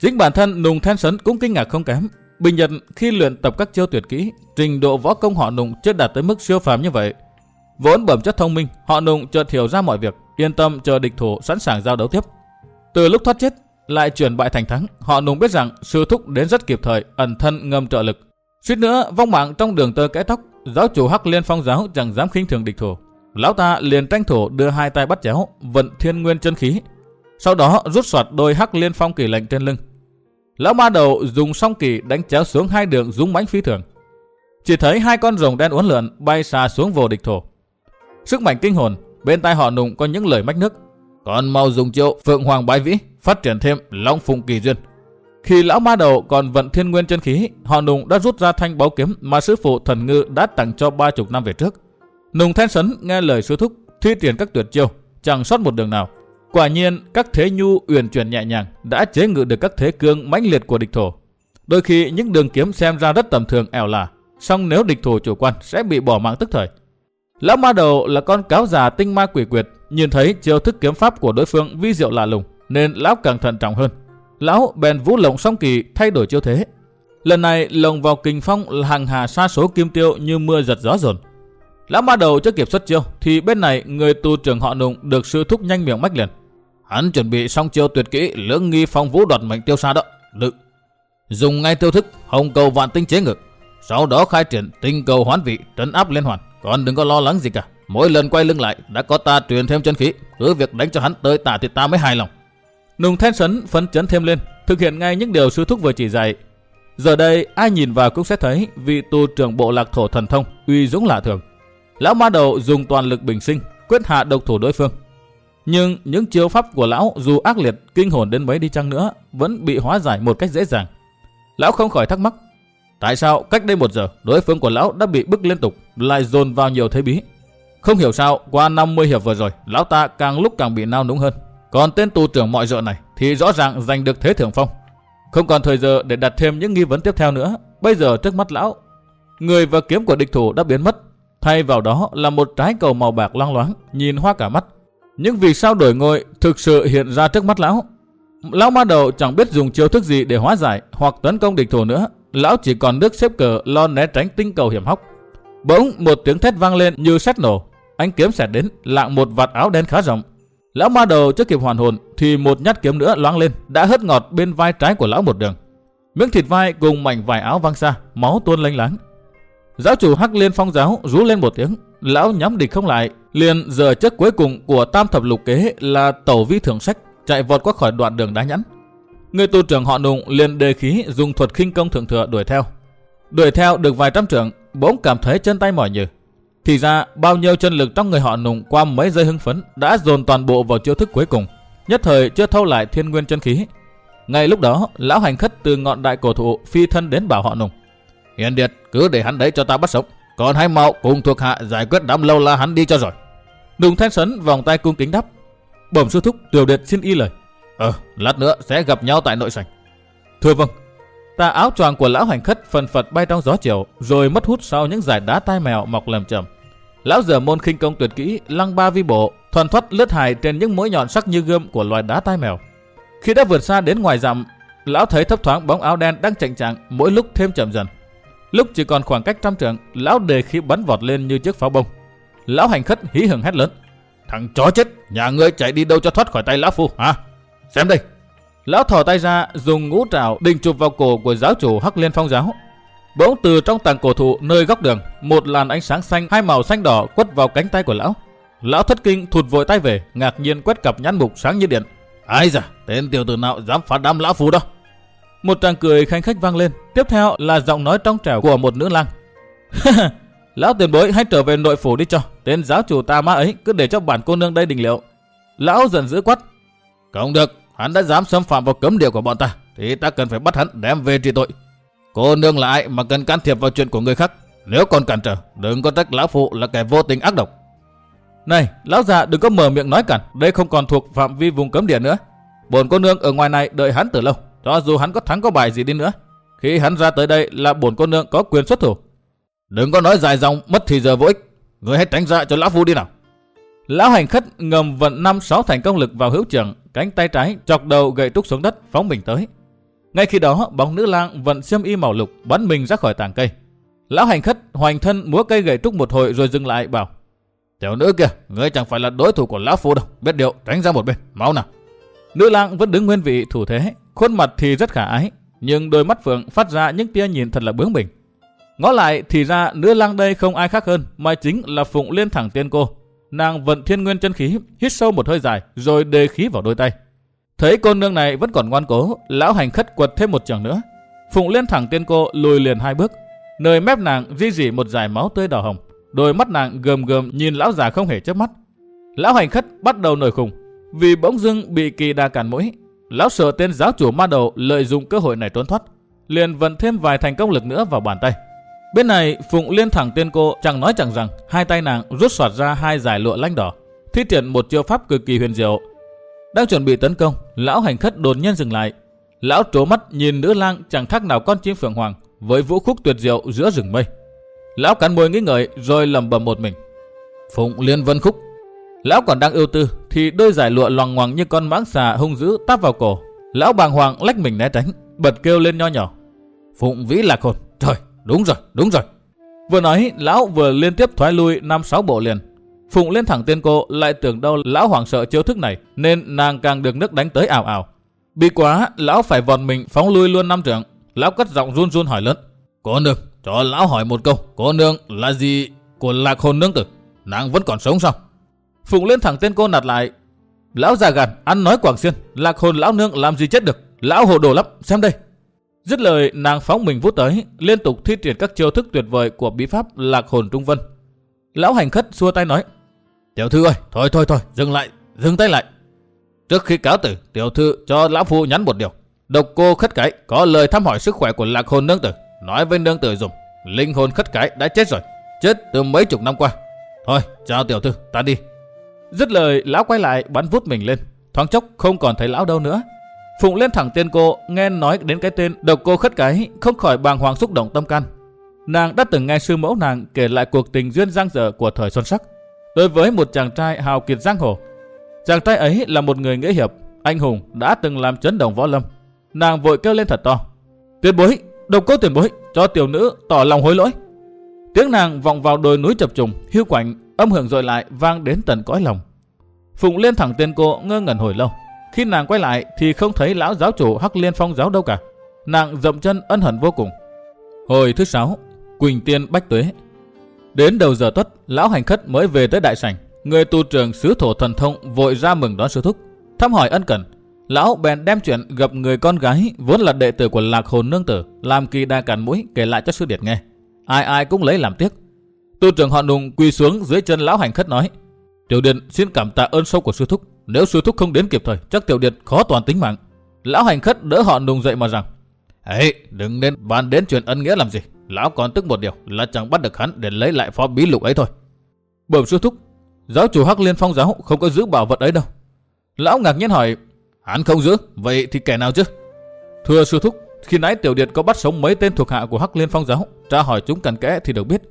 Speaker 1: Chính bản thân Nùng thanh Sấn cũng kinh ngạc không kém. Bình Nhật khi luyện tập các chiêu tuyệt kỹ, trình độ võ công họ Nùng chưa đạt tới mức siêu phàm như vậy. Vốn bẩm chất thông minh, họ Nùng chợt hiểu ra mọi việc, yên tâm chờ địch thủ sẵn sàng giao đấu tiếp. Từ lúc thoát chết, lại chuyển bại thành thắng, họ nùng biết rằng sư thúc đến rất kịp thời, ẩn thân ngâm trợ lực. Suýt nữa vong mạng trong đường tơ kẽ tóc, giáo chủ Hắc Liên Phong giáo chẳng dám khinh thường địch thủ. Lão ta liền tranh thủ đưa hai tay bắt chéo, vận thiên nguyên chân khí. Sau đó rút soạt đôi Hắc Liên Phong kỳ lệnh trên lưng. Lão ma đầu dùng song kỳ đánh chéo xuống hai đường dũng mãnh phi thường. Chỉ thấy hai con rồng đen uốn lượn bay xa xuống vô địch thổ. Sức mạnh kinh hồn, bên tai họ nùng có những lời mách nước. Còn mau dùng chiêu Phượng Hoàng Bái Vĩ phát triển thêm Long Phụng Kỳ Duyên. Khi lão ma đầu còn vận thiên nguyên chân khí, họ nùng đã rút ra thanh báo kiếm mà sư phụ thần ngư đã tặng cho ba chục năm về trước. Nùng Thanh Sấn nghe lời sư thúc, thi triển các tuyệt chiêu, chẳng sót một đường nào. Quả nhiên, các thế nhu uyển chuyển nhẹ nhàng đã chế ngự được các thế cương mãnh liệt của địch thổ. Đôi khi những đường kiếm xem ra rất tầm thường ẻo là, song nếu địch thổ chủ quan sẽ bị bỏ mạng tức thời. Lão ma đầu là con cáo già tinh ma quỷ quyệt, nhìn thấy chiêu thức kiếm pháp của đối phương vi diệu lạ lùng, nên lão càng thận trọng hơn. Lão bèn vũ lồng song kỳ thay đổi chiêu thế. Lần này lồng vào kình phong là hàng hà xa số kim tiêu như mưa giật gió dồn. Lão ma đầu chưa kịp xuất chiêu thì bên này người tu trưởng họ nùng được sư thúc nhanh miệng mách liền. Hắn chuẩn bị xong chiêu tuyệt kỹ lưỡng nghi phong vũ đoạt mệnh tiêu xa đó. Được. Dùng ngay tiêu thức hồng cầu vạn tinh chế ngực. Sau đó khai triển tinh cầu hoán vị trấn áp liên hoàn. Còn đừng có lo lắng gì cả. Mỗi lần quay lưng lại đã có ta truyền thêm chân khí. Cứ việc đánh cho hắn tới tả thì ta mới hài lòng. Nùng Thanh Sấn phấn chấn thêm lên, thực hiện ngay những điều sư thúc vừa chỉ dạy. Giờ đây ai nhìn vào cũng sẽ thấy vị tu trưởng bộ lạc thổ thần thông uy dũng lạ thường. Lão ma đầu dùng toàn lực bình sinh, quyết hạ độc thủ đối phương. Nhưng những chiêu pháp của lão dù ác liệt, kinh hồn đến mấy đi chăng nữa, vẫn bị hóa giải một cách dễ dàng. Lão không khỏi thắc mắc, tại sao cách đây một giờ đối phương của lão đã bị bức liên tục, lại dồn vào nhiều thế bí. Không hiểu sao, qua 50 hiệp vừa rồi, lão ta càng lúc càng bị nao núng hơn. Còn tên tù trưởng mọi rợ này thì rõ ràng giành được thế thượng phong. Không còn thời giờ để đặt thêm những nghi vấn tiếp theo nữa. Bây giờ trước mắt lão, người và kiếm của địch thủ đã biến mất. Thay vào đó là một trái cầu màu bạc loang loáng, nhìn hoa cả mắt. Nhưng vì sao đổi ngôi thực sự hiện ra trước mắt lão. Lão ma đầu chẳng biết dùng chiêu thức gì để hóa giải hoặc tấn công địch thủ nữa. Lão chỉ còn nước xếp cờ lo né tránh tinh cầu hiểm hóc. Bỗng một tiếng thét vang lên như sét nổ. ánh kiếm xẹt đến, lạng một vạt áo đen khá rộng. Lão ma đầu chưa kịp hoàn hồn thì một nhát kiếm nữa loáng lên, đã hất ngọt bên vai trái của lão một đường. Miếng thịt vai cùng mảnh vải áo văng xa, máu tuôn lênh láng. Giáo chủ Hắc Liên Phong giáo rú lên một tiếng, lão nhắm địch không lại, liền giờ chất cuối cùng của Tam thập lục kế là tẩu vi thưởng sách, chạy vọt qua khỏi đoạn đường đá nhẵn. Người tu trưởng họ Nùng liền đề khí dùng thuật khinh công thượng thừa đuổi theo. Đuổi theo được vài trăm trưởng, bỗng cảm thấy chân tay mỏi nhừ. Thì ra bao nhiêu chân lực trong người họ Nùng qua mấy giây hưng phấn đã dồn toàn bộ vào chiêu thức cuối cùng, nhất thời chưa thâu lại thiên nguyên chân khí. Ngay lúc đó, lão hành khất từ ngọn đại cổ thụ phi thân đến bảo họ Nùng. Hiền Điệt, cứ để hắn đấy cho ta bắt sống. Còn hai mạo cùng thuộc hạ giải quyết đám lâu la hắn đi cho rồi. Nùng thanh sấn vòng tay cung kính đáp. Bẩm sư thúc, tiểu điệt xin y lời. Ờ, lát nữa sẽ gặp nhau tại nội sảnh. Thưa vâng. Tà áo choàng của lão hành khất phần phật bay trong gió chiều, rồi mất hút sau những giải đá tai mèo mọc lầm chầm. Lão dở môn khinh công tuyệt kỹ, lăng ba vi bộ, thuần thoát lướt hài trên những mũi nhọn sắc như gươm của loài đá tai mèo. Khi đã vượt xa đến ngoài dặm, lão thấy thấp thoáng bóng áo đen đang chạnh chạng mỗi lúc thêm chậm dần. Lúc chỉ còn khoảng cách trăm trượng, lão đề khí bắn vọt lên như chiếc pháo bông. Lão hành khất hí hưởng hét lớn: "Thằng chó chết, nhà ngươi chạy đi đâu cho thoát khỏi tay lão phu hả? Xem đây!" Lão thò tay ra, dùng ngũ trảo định chụp vào cổ của giáo chủ Hắc Liên Phong giáo. Bỗng từ trong tàng cổ thụ nơi góc đường, một làn ánh sáng xanh hai màu xanh đỏ quất vào cánh tay của lão. Lão thất kinh thụt vội tay về, ngạc nhiên quét cặp nhãn mục sáng như điện. Ai da, tên tiểu tử nào dám phá đám lão phu đó? Một tràng cười khanh khách vang lên, tiếp theo là giọng nói trong trẻo của một nữ lang. lão tiền bối hãy trở về nội phủ đi cho, tên giáo chủ ta ma ấy cứ để cho bản cô nương đây đình liệu. Lão giận dữ quát. Không được, hắn đã dám xâm phạm vào cấm địa của bọn ta, thì ta cần phải bắt hắn đem về trị tội. Cô nương là ai mà cần can thiệp vào chuyện của người khác? Nếu còn cản trở, đừng có trách lão phụ là kẻ vô tình ác độc. Này, lão già đừng có mở miệng nói cản, đây không còn thuộc phạm vi vùng cấm địa nữa. Bổn cô nương ở ngoài này đợi hắn từ lâu, cho dù hắn có thắng có bài gì đi nữa. Khi hắn ra tới đây là bổn cô nương có quyền xuất thủ. Đừng có nói dài dòng, mất thì giờ vô ích. Người hãy tránh ra cho lão phu đi nào. Lão hành khất ngầm vận năm sáu thành công lực vào hữu trường, cánh tay trái chọc đầu gậy trúc xuống đất phóng mình tới. Ngay khi đó, bóng nữ lang vận xiêm y màu lục bắn mình ra khỏi tàng cây. Lão hành khất hoành thân múa cây gậy trúc một hồi rồi dừng lại bảo: "Tiểu nữ kia, ngươi chẳng phải là đối thủ của lão phu đâu, biết điều, tránh ra một bên, mau nào." Nữ lang vẫn đứng nguyên vị thủ thế, khuôn mặt thì rất khả ái, nhưng đôi mắt phượng phát ra những tia nhìn thật là bướng bỉnh. Ngó lại thì ra nữ lang đây không ai khác hơn mà chính là Phụng Liên thẳng tiên cô. Nàng vận thiên nguyên chân khí, hít sâu một hơi dài rồi đề khí vào đôi tay. Thấy cô nương này vẫn còn ngoan cố, lão hành khất quật thêm một trường nữa. Phụng Liên thẳng tiên cô lùi liền hai bước, nơi mép nàng di dỉ một dải máu tươi đỏ hồng. Đôi mắt nàng gườm gườm nhìn lão già không hề chớp mắt. Lão hành khất bắt đầu nổi khùng, vì bỗng dưng bị kỳ đa cản mũi. Lão sợ tên giáo chủ ma đầu lợi dụng cơ hội này trốn thoát, liền vận thêm vài thành công lực nữa vào bàn tay. Bên này, Phụng Liên thẳng tiên cô chẳng nói chẳng rằng, hai tay nàng rút soạt ra hai giải lụa lanh đỏ, thi triển một chiêu pháp cực kỳ huyền diệu. Đang chuẩn bị tấn công, lão hành khất đột nhiên dừng lại. Lão trố mắt nhìn nữ lang chẳng khác nào con chim phượng hoàng với vũ khúc tuyệt diệu giữa rừng mây. Lão cắn môi nghĩ ngợi rồi lẩm bẩm một mình. Phụng Liên Vân Khúc. Lão còn đang ưu tư thì đôi giải lụa loằng ngoằng như con mãng xà hung dữ táp vào cổ. Lão bàng hoàng lách mình né tránh, bật kêu lên nho nhỏ. Phụng Vĩ Lạc Hồn. Trời, đúng rồi, đúng rồi. Vừa nói, lão vừa liên tiếp thoái lui năm sáu bộ liền. Phụng lên thẳng tên cô lại tưởng đâu lão hoảng sợ chiêu thức này nên nàng càng được nước đánh tới ảo ảo. Bị quá, lão phải vòn mình phóng lui luôn năm trưởng. Lão cất giọng run run hỏi lớn. Cô nương, cho lão hỏi một câu. Cô nương là gì của lạc hồn nương tử? Nàng vẫn còn sống sao? Phụng lên thẳng tên cô nạt lại. Lão già gàn, ăn nói quảng xuyên. Lạc hồn lão nương làm gì chết được? Lão hồ đồ lắm, xem đây. Dứt lời, nàng phóng mình vút tới, liên tục thi triển các chiêu thức tuyệt vời của bí pháp lạc hồn trung vân. Lão hành khất xua tay nói, Tiểu thư ơi, thôi thôi thôi, dừng lại, dừng tay lại. Trước khi cáo tử, tiểu thư cho lão phu nhắn một điều. Độc cô khất cái có lời thăm hỏi sức khỏe của lạc hồn nương tử. Nói với nương tử dùng, linh hồn khất cái đã chết rồi, chết từ mấy chục năm qua. Thôi, chào tiểu thư, ta đi. Dứt lời, lão quay lại bắn vút mình lên. Thoáng chốc không còn thấy lão đâu nữa. Phụng lên thẳng tên cô, nghe nói đến cái tên độc cô khất cái, không khỏi bàng hoàng xúc động tâm can. Nàng đã từng nghe sư mẫu nàng kể lại cuộc tình duyên giang dở của thời xuân sắc. Đối với một chàng trai hào kiệt giang hồ, chàng trai ấy là một người nghĩa hiệp, anh hùng đã từng làm chấn động võ lâm. Nàng vội kêu lên thật to. Tuyệt bối, độc cô tuyệt bối, cho tiểu nữ tỏ lòng hối lỗi. Tiếng nàng vọng vào đồi núi chập trùng, hiu quạnh, âm hưởng rồi lại vang đến tận cõi lòng. Phụng lên thẳng tên cô ngơ ngẩn hồi lâu. Khi nàng quay lại thì không thấy lão giáo chủ Hắc Liên Phong giáo đâu cả. Nàng dậm chân ân hận vô cùng. Hồi thứ sáu, Quỳnh Tiên Bách Tuế. Đến đầu giờ tuất, lão hành khất mới về tới đại sảnh. Người tu trường sứ thổ thần thông vội ra mừng đón sư thúc, thăm hỏi ân cần. Lão bèn đem chuyện gặp người con gái vốn là đệ tử của lạc hồn nương tử làm kỳ đa cản mũi kể lại cho sư điệt nghe. Ai ai cũng lấy làm tiếc. Tu trưởng họ nùng quỳ xuống dưới chân lão hành khất nói: Tiểu điện xin cảm tạ ơn sâu của sư thúc. Nếu sư thúc không đến kịp thời, chắc tiểu điệt khó toàn tính mạng. Lão hành khất đỡ họ nùng dậy mà rằng: Ấy, đừng nên bàn đến chuyện ân nghĩa làm gì. Lão còn tức một điều là chẳng bắt được hắn để lấy lại phó bí lục ấy thôi. Bẩm sư thúc, giáo chủ Hắc Liên Phong giáo không có giữ bảo vật ấy đâu. Lão ngạc nhiên hỏi, hắn không giữ, vậy thì kẻ nào chứ? Thưa sư thúc, khi nãy tiểu điệt có bắt sống mấy tên thuộc hạ của Hắc Liên Phong giáo, tra hỏi chúng cặn kẽ thì được biết.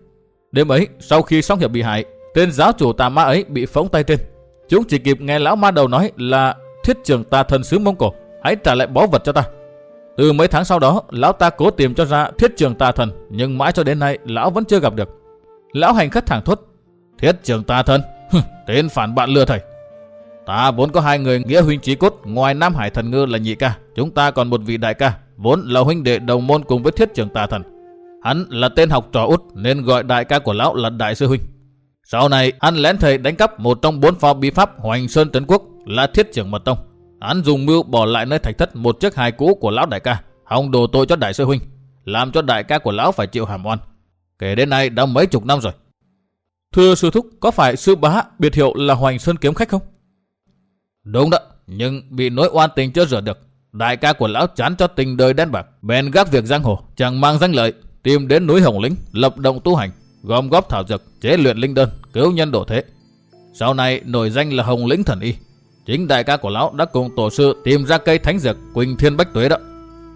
Speaker 1: Đêm ấy, sau khi xong hiệp bị hại, tên giáo chủ tà ma ấy bị phóng tay trên. Chúng chỉ kịp nghe lão ma đầu nói là thiết trường ta thần sứ Mông Cổ, hãy trả lại báu vật cho ta. Từ mấy tháng sau đó, lão ta cố tìm cho ra thiết trường tà thần, nhưng mãi cho đến nay lão vẫn chưa gặp được. Lão hành khất thẳng thốt, thiết trường tà thần, tên phản bạn lừa thầy. Ta vốn có hai người nghĩa huynh trí cốt, ngoài Nam Hải thần ngư là nhị ca, chúng ta còn một vị đại ca, vốn là huynh đệ đồng môn cùng với thiết trường tà thần. Hắn là tên học trò út nên gọi đại ca của lão là đại sư huynh. Sau này, hắn lén thầy đánh cắp một trong bốn phò bí pháp Hoành Sơn Trấn Quốc là thiết trưởng mật tông. Hắn dùng mưu bỏ lại nơi thạch thất một chiếc hài cũ của lão đại ca, hòng đổ tội cho đại sư huynh, làm cho đại ca của lão phải chịu hàm oan. Kể đến nay đã mấy chục năm rồi. Thưa sư thúc, có phải sư bá biệt hiệu là Hoành Sơn kiếm khách không? Đúng đó, nhưng bị nỗi oan tình chưa rửa được. Đại ca của lão chán cho tình đời đen bạc, bèn gác việc giang hồ, chẳng mang danh lợi, tìm đến núi Hồng Lĩnh, lập động tu hành, gom góp thảo dược, chế luyện linh đơn, cứu nhân độ thế. Sau này nổi danh là Hồng Lĩnh Thần Y, Chính đại ca của lão đã cùng tổ sư tìm ra cây thánh dược Quỳnh Thiên Bách Tuế đó.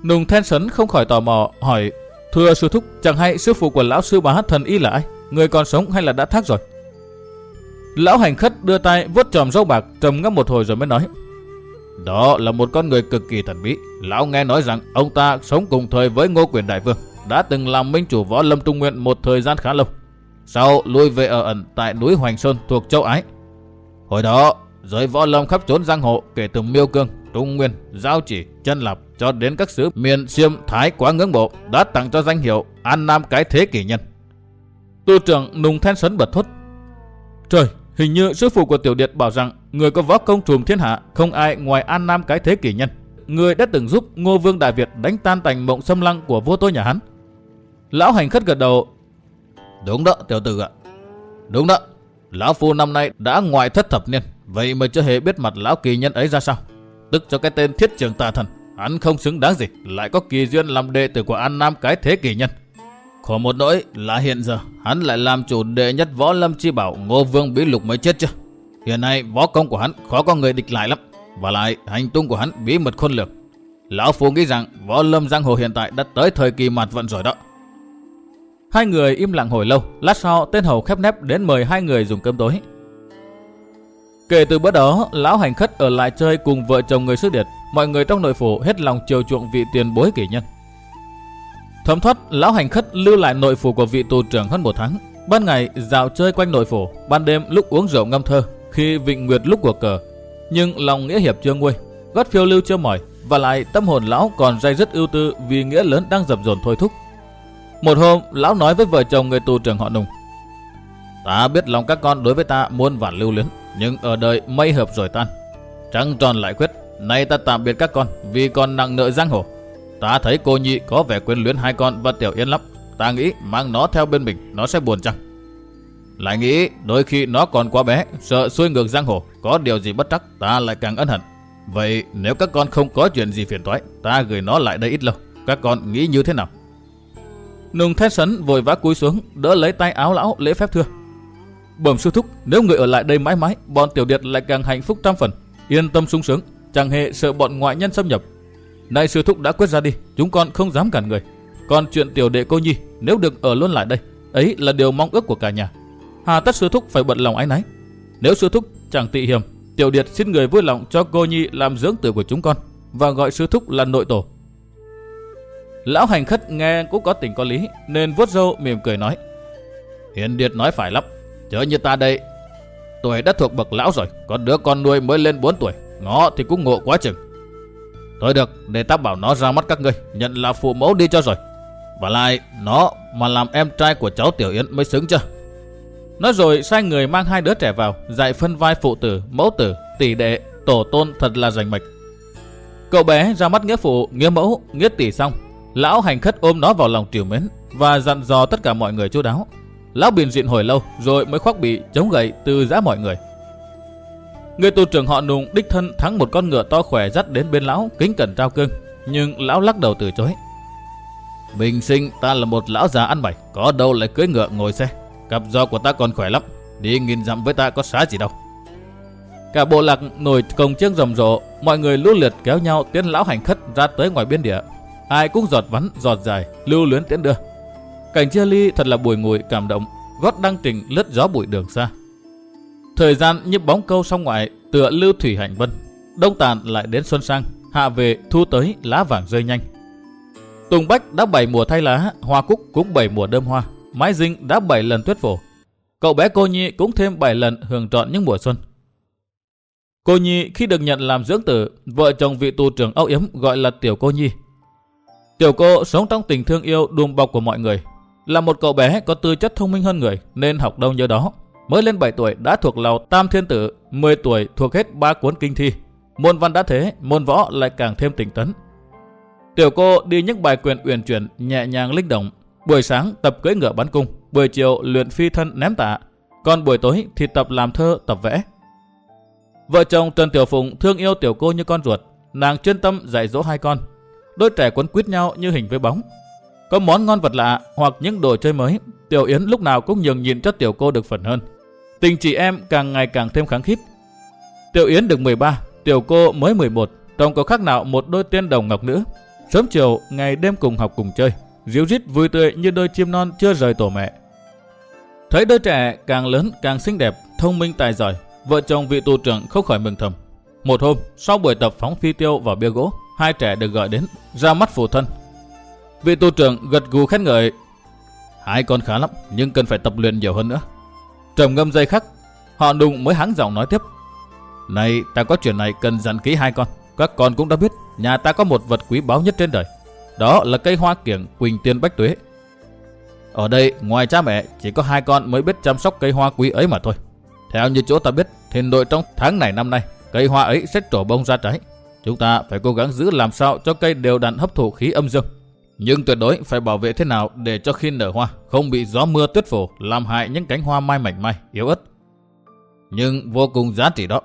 Speaker 1: Nùng Then Sấn không khỏi tò mò hỏi Thưa sư thúc, chẳng hay sư phụ của lão sư bá thần y là ai? Người còn sống hay là đã thác rồi? Lão hành khất đưa tay vuốt tròm râu bạc trầm ngâm một hồi rồi mới nói Đó là một con người cực kỳ thần bí Lão nghe nói rằng ông ta sống cùng thời với Ngô Quyền Đại Vương Đã từng làm minh chủ võ lâm trung nguyện một thời gian khá lâu sau lui về ở ẩn tại núi Hoành Sơn thuộc châu Ái. Hồi đó, giới võ lâm khắp trốn giang hồ, kể từ miêu cương, trung nguyên, giao chỉ, chân lập cho đến các xứ miền xiêm thái quá ngưỡng bộ đã tặng cho danh hiệu an nam cái thế kỷ nhân. Tu trưởng nùng than sấn bật thốt, trời, hình như sư phụ của tiểu điệt bảo rằng người có võ công trùm thiên hạ không ai ngoài an nam cái thế kỷ nhân. Người đã từng giúp ngô vương đại việt đánh tan tành mộng xâm lăng của vua tôi nhà hắn lão hành khất gật đầu đúng đó, tiểu tử ạ. Đúng đó, lão phu năm nay đã ngoài thất thập niên, Vậy mà chưa hề biết mặt lão kỳ nhân ấy ra sao. Tức cho cái tên thiết trường tà thần, Hắn không xứng đáng gì, Lại có kỳ duyên làm đệ tử của An Nam cái thế kỳ nhân. Khổ một nỗi là hiện giờ, Hắn lại làm chủ đệ nhất võ lâm chi bảo Ngô Vương Bí Lục mới chết chưa Hiện nay võ công của hắn khó có người địch lại lắm, Và lại hành tung của hắn bí mật khôn lường. Lão Phu nghĩ rằng võ lâm giang hồ hiện tại đã tới thời kỳ mặt vận rồi đó. Hai người im lặng hồi lâu Lát sau tên hầu khép nép đến mời hai người dùng cơm tối Kể từ bữa đó, lão hành khất ở lại chơi cùng vợ chồng người xứ điệt, mọi người trong nội phủ hết lòng chiều chuộng vị tiền bối kỷ nhân. Thấm thoát, lão hành khất lưu lại nội phủ của vị tù trưởng hơn một tháng. Ban ngày dạo chơi quanh nội phủ, ban đêm lúc uống rượu ngâm thơ, khi vịnh nguyệt lúc của cờ. Nhưng lòng nghĩa hiệp chưa nguôi, gót phiêu lưu chưa mỏi, và lại tâm hồn lão còn dây dứt ưu tư vì nghĩa lớn đang dập dồn thôi thúc. Một hôm, lão nói với vợ chồng người tù trưởng họ Nùng. Ta biết lòng các con đối với ta muôn vạn lưu luyến, nhưng ở đời mây hợp rồi tan. Trăng tròn lại khuyết. nay ta tạm biệt các con vì còn nặng nợ giang hồ. Ta thấy cô nhị có vẻ quyến luyến hai con và tiểu yên lắm. Ta nghĩ mang nó theo bên mình, nó sẽ buồn chăng? Lại nghĩ đôi khi nó còn quá bé, sợ xuôi ngược giang hồ, có điều gì bất trắc, ta lại càng ân hận. Vậy nếu các con không có chuyện gì phiền toái, ta gửi nó lại đây ít lâu. Các con nghĩ như thế nào? Nùng thét sấn vội vã cúi xuống, đỡ lấy tay áo lão lễ phép thưa. Bẩm sư thúc, nếu người ở lại đây mãi mãi, bọn tiểu điệt lại càng hạnh phúc trăm phần, yên tâm sung sướng, chẳng hề sợ bọn ngoại nhân xâm nhập. Nay sư thúc đã quyết ra đi, chúng con không dám cản người. Còn chuyện tiểu đệ cô nhi, nếu được ở luôn lại đây, ấy là điều mong ước của cả nhà. Hà tất sư thúc phải bận lòng ái náy. Nếu sư thúc chẳng tị hiểm, tiểu điệt xin người vui lòng cho cô nhi làm dưỡng tử của chúng con và gọi sư thúc là nội tổ. Lão hành khất nghe cũng có tình có lý nên vuốt râu mỉm cười nói. Hiền điệt nói phải lắm, chớ như ta đây. Tuổi đã thuộc bậc lão rồi, còn đứa con nuôi mới lên 4 tuổi, ngó thì cũng ngộ quá chừng. Thôi được, để ta bảo nó ra mắt các ngươi, nhận là phụ mẫu đi cho rồi. Và lại, nó mà làm em trai của cháu Tiểu Yến mới xứng chưa? Nói rồi sai người mang hai đứa trẻ vào, dạy phân vai phụ tử, mẫu tử, tỷ đệ, tổ tôn thật là rành mạch. Cậu bé ra mắt nghĩa phụ, nghĩa mẫu, nghĩa tỷ xong. Lão hành khất ôm nó vào lòng triều mến và dặn dò tất cả mọi người chú đáo. Lão biền diện hồi lâu rồi mới khoác bị chống gậy từ giã mọi người. Người tù trưởng họ nùng đích thân thắng một con ngựa to khỏe dắt đến bên lão kính cẩn trao cưng. Nhưng lão lắc đầu từ chối. Bình sinh ta là một lão già ăn mày, có đâu lại cưới ngựa ngồi xe. Cặp do của ta còn khỏe lắm, đi nghìn dặm với ta có xá gì đâu. Cả bộ lạc nổi công chiêng rầm rộ, mọi người lũ lượt kéo nhau tiến lão hành khất ra tới ngoài biên địa. Ai cũng giọt vắn, giọt dài, lưu luyến tiến đưa. Cảnh chia ly thật là bùi ngùi cảm động, gót đăng trình lướt gió bụi đường xa. Thời gian như bóng câu song ngoại, tựa lưu thủy hành vân. Đông tàn lại đến xuân sang, hạ về thu tới lá vàng rơi nhanh. Tùng bách đã bảy mùa thay lá, hoa cúc cũng bảy mùa đơm hoa, mái dinh đã bảy lần tuyết phổ. Cậu bé cô nhi cũng thêm bảy lần hưởng trọn những mùa xuân. Cô nhi khi được nhận làm dưỡng tử, vợ chồng vị tù trưởng âu yếm gọi là tiểu cô nhi. Tiểu cô sống trong tình thương yêu đùm bọc của mọi người. Là một cậu bé có tư chất thông minh hơn người nên học đâu nhớ đó. Mới lên 7 tuổi đã thuộc lầu tam thiên tử, 10 tuổi thuộc hết ba cuốn kinh thi. Môn văn đã thế, môn võ lại càng thêm tỉnh tấn. Tiểu cô đi những bài quyền uyển chuyển nhẹ nhàng linh động. Buổi sáng tập cưỡi ngựa bắn cung, buổi chiều luyện phi thân ném tạ. Còn buổi tối thì tập làm thơ, tập vẽ. Vợ chồng Trần Tiểu Phụng thương yêu tiểu cô như con ruột, nàng chuyên tâm dạy dỗ hai con. Đôi trẻ quấn quýt nhau như hình với bóng. Có món ngon vật lạ hoặc những đồ chơi mới, Tiểu Yến lúc nào cũng nhường nhịn cho tiểu cô được phần hơn. Tình chị em càng ngày càng thêm kháng khít. Tiểu Yến được 13, tiểu cô mới 11, trông có khác nào một đôi tiên đồng ngọc nữ. Sớm chiều, ngày đêm cùng học cùng chơi, ríu rít vui tươi như đôi chim non chưa rời tổ mẹ. Thấy đôi trẻ càng lớn càng xinh đẹp, thông minh tài giỏi, vợ chồng vị tù trưởng không khỏi mừng thầm. Một hôm, sau buổi tập phóng phi tiêu vào bia gỗ, hai trẻ được gọi đến, ra mắt phụ thân. Vị tù trưởng gật gù khen ngợi. Hai con khá lắm, nhưng cần phải tập luyện nhiều hơn nữa. Trầm ngâm dây khắc, họ đùng mới hắng giọng nói tiếp. Này, ta có chuyện này cần dặn kỹ hai con. Các con cũng đã biết, nhà ta có một vật quý báu nhất trên đời. Đó là cây hoa kiểng Quỳnh Tiên Bách Tuế. Ở đây, ngoài cha mẹ, chỉ có hai con mới biết chăm sóc cây hoa quý ấy mà thôi. Theo như chỗ ta biết, thì đội trong tháng này năm nay, cây hoa ấy sẽ trổ bông ra trái. Chúng ta phải cố gắng giữ làm sao cho cây đều đặn hấp thụ khí âm dương. Nhưng tuyệt đối phải bảo vệ thế nào để cho khi nở hoa không bị gió mưa tuyết phủ làm hại những cánh hoa mai mảnh mai, yếu ớt. Nhưng vô cùng giá trị đó.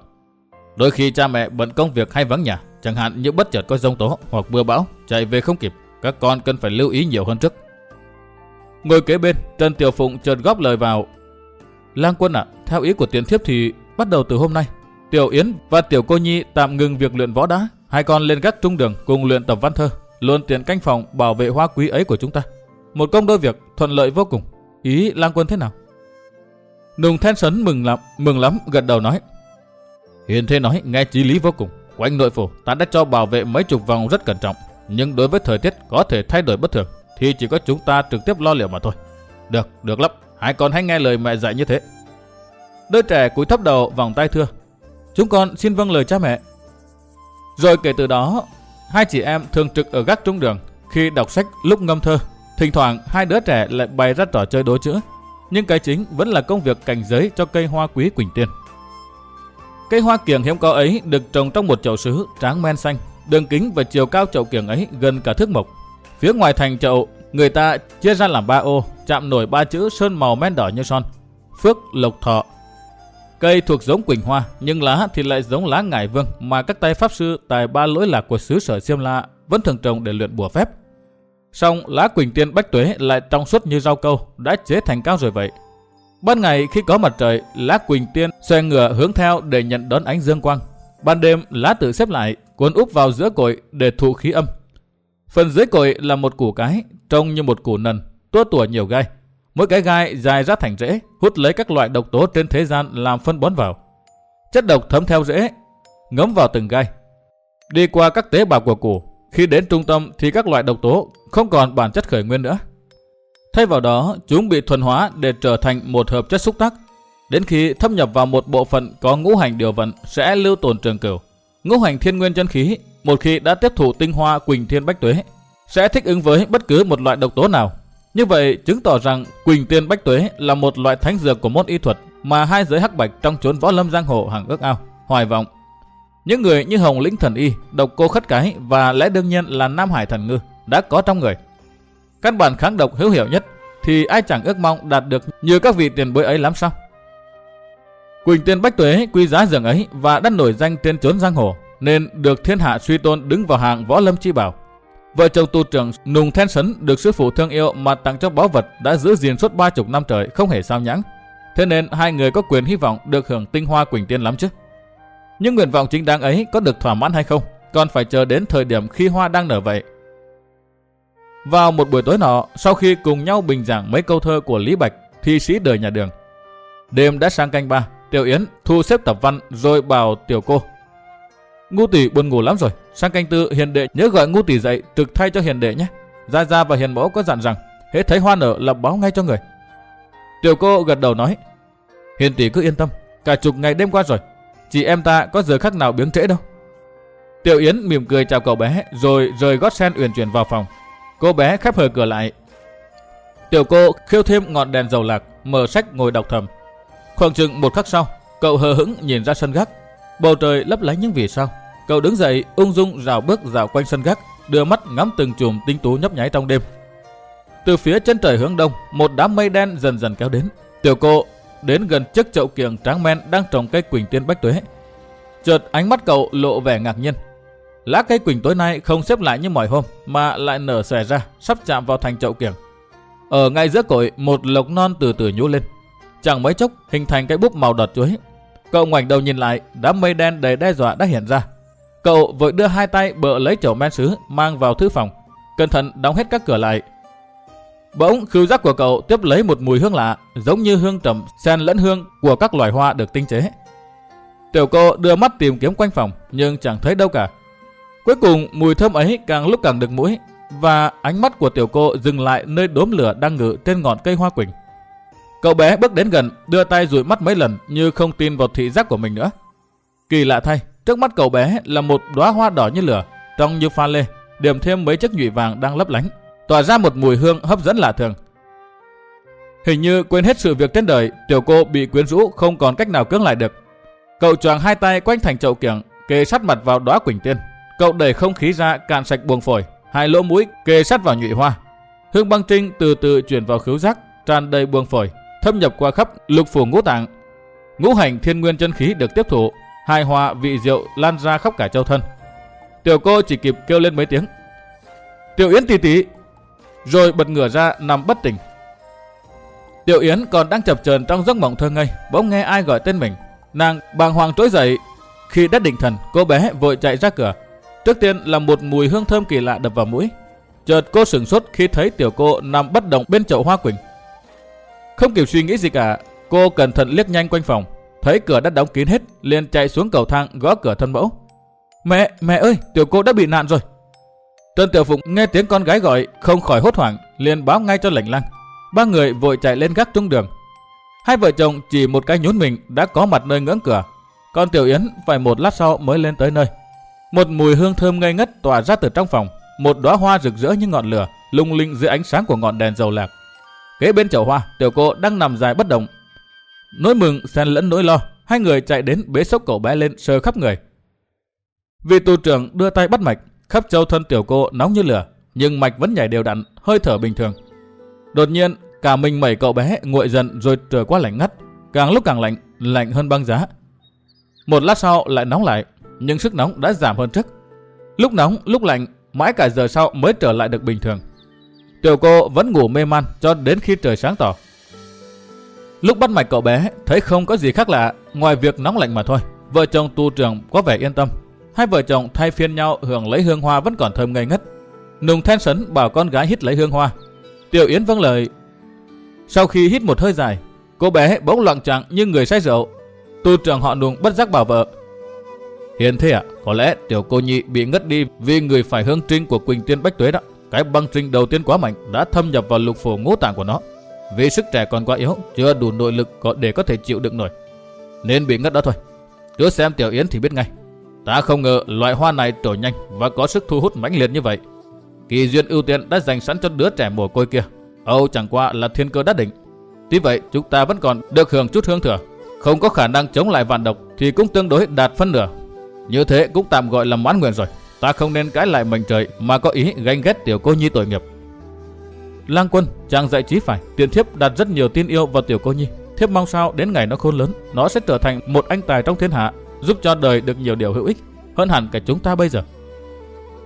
Speaker 1: Đôi khi cha mẹ bận công việc hay vắng nhà, chẳng hạn như bất chợt có giông tố hoặc mưa bão, chạy về không kịp, các con cần phải lưu ý nhiều hơn trước. Ngồi kế bên, Trần Tiểu Phụng chợt góp lời vào. Lang quân ạ, theo ý của tiến thiếp thì bắt đầu từ hôm nay, Tiểu Yến và Tiểu Cô Nhi tạm ngừng việc luyện võ đã, hai con lên gác trung đường cùng luyện tập văn thơ, luôn tiền canh phòng bảo vệ hoa quý ấy của chúng ta. Một công đôi việc thuận lợi vô cùng. Ý lang quân thế nào? Nùng then sấn mừng lắm, mừng lắm gật đầu nói. Hiền thế nói nghe chí lý vô cùng. Quanh nội phủ ta đã cho bảo vệ mấy chục vòng rất cẩn trọng. Nhưng đối với thời tiết có thể thay đổi bất thường thì chỉ có chúng ta trực tiếp lo liệu mà thôi. Được, được lắm. Hai con hãy nghe lời mẹ dạy như thế. Đứa trẻ cúi thấp đầu vòng tay thưa. Chúng con xin vâng lời cha mẹ. Rồi kể từ đó, hai chị em thường trực ở gác trung đường khi đọc sách lúc ngâm thơ. Thỉnh thoảng hai đứa trẻ lại bày ra trò chơi đố chữ. Nhưng cái chính vẫn là công việc cảnh giới cho cây hoa quý Quỳnh Tiên. Cây hoa kiểng hiếm có ấy được trồng trong một chậu sứ tráng men xanh. Đường kính và chiều cao chậu kiểng ấy gần cả thước mộc. Phía ngoài thành chậu, người ta chia ra làm ba ô, chạm nổi ba chữ sơn màu men đỏ như son. Phước, Lộc, Thọ. Cây thuộc giống Quỳnh Hoa, nhưng lá thì lại giống lá ngải vương mà các tay pháp sư tài ba lỗi lạc của xứ sở Siêm La vẫn thường trồng để luyện bùa phép. Song lá Quỳnh Tiên Bách Tuế lại trong suốt như rau câu, đã chế thành cao rồi vậy. Ban ngày khi có mặt trời, lá Quỳnh Tiên xoay ngửa hướng theo để nhận đón ánh dương quang. Ban đêm lá tự xếp lại, cuốn úp vào giữa cội để thụ khí âm. Phần dưới cội là một củ cái, trông như một củ nần, tua tủa nhiều gai. Mỗi cái gai dài ra thành rễ, hút lấy các loại độc tố trên thế gian làm phân bón vào. Chất độc thấm theo rễ, ngấm vào từng gai. Đi qua các tế bào của củ, khi đến trung tâm thì các loại độc tố không còn bản chất khởi nguyên nữa. Thay vào đó, chúng bị thuần hóa để trở thành một hợp chất xúc tác. Đến khi thâm nhập vào một bộ phận có ngũ hành điều vận sẽ lưu tồn trường cửu. Ngũ hành thiên nguyên chân khí, một khi đã tiếp thụ tinh hoa quỳnh thiên bách tuế, sẽ thích ứng với bất cứ một loại độc tố nào. Như vậy, chứng tỏ rằng quỳnh tiên bách tuế là một loại thánh dược của môn y thuật mà hai giới hắc bạch trong chốn võ lâm giang hồ hàng ước ao, hoài vọng. Những người như Hồng Lĩnh Thần Y, Độc Cô Khất Cái và lẽ đương nhiên là Nam Hải Thần Ngư đã có trong người. Căn bản kháng độc hữu hiệu nhất thì ai chẳng ước mong đạt được như các vị tiền bối ấy lắm sao? Quỳnh Tiên Bách Tuế quý giá dường ấy và đã nổi danh trên chốn giang hồ nên được thiên hạ suy tôn đứng vào hàng võ lâm chi bảo. Vợ chồng tu trưởng Nùng Thanh Sấn được sư phụ thương yêu mà tặng cho báu vật đã giữ gìn suốt ba chục năm trời không hề sao nhãng. Thế nên hai người có quyền hy vọng được hưởng tinh hoa Quỳnh Tiên lắm chứ. Nhưng nguyện vọng chính đáng ấy có được thỏa mãn hay không, còn phải chờ đến thời điểm khi hoa đang nở vậy. Vào một buổi tối nọ, sau khi cùng nhau bình giảng mấy câu thơ của Lý Bạch, thi sĩ đời nhà đường. Đêm đã sang canh ba, Tiểu Yến thu xếp tập văn rồi bảo Tiểu cô. Ngu tỷ buồn ngủ lắm rồi, sang canh tư hiền đệ nhớ gọi ngu tỷ dậy trực thay cho hiền đệ nhé. Gia Gia và hiền mẫu có dặn rằng, hết thấy hoa nở là báo ngay cho người. Tiểu cô gật đầu nói, hiền tỷ cứ yên tâm, cả chục ngày đêm qua rồi, chị em ta có giờ khắc nào biếng trễ đâu. Tiểu Yến mỉm cười chào cậu bé rồi rời gót sen uyển chuyển vào phòng. Cô bé khép hờ cửa lại. Tiểu cô khiêu thêm ngọn đèn dầu lạc, mở sách ngồi đọc thầm. Khoảng chừng một khắc sau, cậu hờ hững nhìn ra sân gác. Bầu trời lấp lánh những vì sao. Cậu đứng dậy, ung dung rào bước rào quanh sân gác, đưa mắt ngắm từng chùm tinh tú nhấp nháy trong đêm. Từ phía chân trời hướng đông, một đám mây đen dần dần kéo đến. Tiểu cô đến gần chiếc chậu kiểng tráng men đang trồng cây quỳnh tiên bách tuế. Chợt ánh mắt cậu lộ vẻ ngạc nhiên. Lá cây quỳnh tối nay không xếp lại như mọi hôm mà lại nở xòe ra, sắp chạm vào thành chậu kiểng. Ở ngay giữa cội, một lộc non từ từ nhú lên. Chẳng mấy chốc hình thành cái búp màu đọt chuối. Cậu ngoảnh đầu nhìn lại, đám mây đen đầy đe dọa đã hiện ra. Cậu vội đưa hai tay bợ lấy chậu men sứ mang vào thư phòng, cẩn thận đóng hết các cửa lại. Bỗng khứu giác của cậu tiếp lấy một mùi hương lạ, giống như hương trầm xen lẫn hương của các loài hoa được tinh chế. Tiểu cô đưa mắt tìm kiếm quanh phòng nhưng chẳng thấy đâu cả. Cuối cùng mùi thơm ấy càng lúc càng được mũi và ánh mắt của tiểu cô dừng lại nơi đốm lửa đang ngự trên ngọn cây hoa quỳnh. Cậu bé bước đến gần, đưa tay dụi mắt mấy lần như không tin vào thị giác của mình nữa. Kỳ lạ thay, trước mắt cậu bé là một đóa hoa đỏ như lửa, trông như pha lê, điểm thêm mấy chiếc nhụy vàng đang lấp lánh, tỏa ra một mùi hương hấp dẫn lạ thường. Hình như quên hết sự việc trên đời, tiểu cô bị quyến rũ không còn cách nào cưỡng lại được. Cậu choàng hai tay quanh thành chậu kiểng, kề sát mặt vào đóa quỳnh tiên. Cậu đẩy không khí ra cạn sạch buồng phổi, hai lỗ mũi kề sát vào nhụy hoa. Hương băng trinh từ từ chuyển vào khứu giác, tràn đầy buồng phổi, thâm nhập qua khắp lục phủ ngũ tạng. Ngũ hành thiên nguyên chân khí được tiếp thụ, hài hòa vị rượu lan ra khắp cả châu thân. Tiểu cô chỉ kịp kêu lên mấy tiếng. Tiểu Yến tì tí rồi bật ngửa ra nằm bất tỉnh. Tiểu Yến còn đang chập chờn trong giấc mộng thơ ngây, bỗng nghe ai gọi tên mình. Nàng bàng hoàng trỗi dậy, khi đã định thần, cô bé vội chạy ra cửa. Trước tiên là một mùi hương thơm kỳ lạ đập vào mũi. Chợt cô sửng sốt khi thấy tiểu cô nằm bất động bên chậu hoa quỳnh. Không kịp suy nghĩ gì cả, cô cẩn thận liếc nhanh quanh phòng, thấy cửa đã đóng kín hết, liền chạy xuống cầu thang gõ cửa thân mẫu. Mẹ, mẹ ơi, tiểu cô đã bị nạn rồi. Trần Tiểu Phụng nghe tiếng con gái gọi, không khỏi hốt hoảng, liền báo ngay cho lệnh lăng. Ba người vội chạy lên gác trung đường. Hai vợ chồng chỉ một cái nhún mình đã có mặt nơi ngưỡng cửa, còn Tiểu Yến phải một lát sau mới lên tới nơi. Một mùi hương thơm ngây ngất tỏa ra từ trong phòng, một đóa hoa rực rỡ như ngọn lửa, lung linh dưới ánh sáng của ngọn đèn dầu lạc. Kế bên chậu hoa, tiểu cô đang nằm dài bất động. Nỗi mừng xen lẫn nỗi lo, hai người chạy đến bế sốc cậu bé lên sờ khắp người. Vị tù trưởng đưa tay bắt mạch, khắp châu thân tiểu cô nóng như lửa, nhưng mạch vẫn nhảy đều đặn, hơi thở bình thường. Đột nhiên, cả mình mẩy cậu bé nguội dần rồi trở qua lạnh ngắt, càng lúc càng lạnh, lạnh hơn băng giá. Một lát sau lại nóng lại, nhưng sức nóng đã giảm hơn trước. Lúc nóng, lúc lạnh, mãi cả giờ sau mới trở lại được bình thường. Tiểu cô vẫn ngủ mê man cho đến khi trời sáng tỏ. Lúc bắt mạch cậu bé thấy không có gì khác lạ ngoài việc nóng lạnh mà thôi. Vợ chồng tu trưởng có vẻ yên tâm. Hai vợ chồng thay phiên nhau hưởng lấy hương hoa vẫn còn thơm ngây ngất. Nùng then sấn bảo con gái hít lấy hương hoa. Tiểu Yến vâng lời. Sau khi hít một hơi dài, cô bé bỗng loạn trạng như người say rượu. Tu trưởng họ Nùng bất giác bảo vợ. Hiền thế ạ, có lẽ tiểu cô nhị bị ngất đi vì người phải hương trinh của Quỳnh Tiên Bách Tuế đó. Cái băng trinh đầu tiên quá mạnh đã thâm nhập vào lục phủ ngũ tạng của nó. Vì sức trẻ còn quá yếu, chưa đủ nội lực để có thể chịu đựng nổi. Nên bị ngất đó thôi. Cứ xem Tiểu Yến thì biết ngay. Ta không ngờ loại hoa này trổ nhanh và có sức thu hút mãnh liệt như vậy. Kỳ duyên ưu tiên đã dành sẵn cho đứa trẻ mồ côi kia. Âu chẳng qua là thiên cơ đã định. Tuy vậy chúng ta vẫn còn được hưởng chút hương thừa. Không có khả năng chống lại vạn độc thì cũng tương đối đạt phân nửa. Như thế cũng tạm gọi là mãn nguyện rồi. Ta không nên cãi lại mệnh trời mà có ý ganh ghét tiểu cô nhi tội nghiệp. Lang quân, chàng dạy trí phải, tiền thiếp đặt rất nhiều tin yêu vào tiểu cô nhi. Thiếp mong sao đến ngày nó khôn lớn, nó sẽ trở thành một anh tài trong thiên hạ, giúp cho đời được nhiều điều hữu ích, hơn hẳn cả chúng ta bây giờ.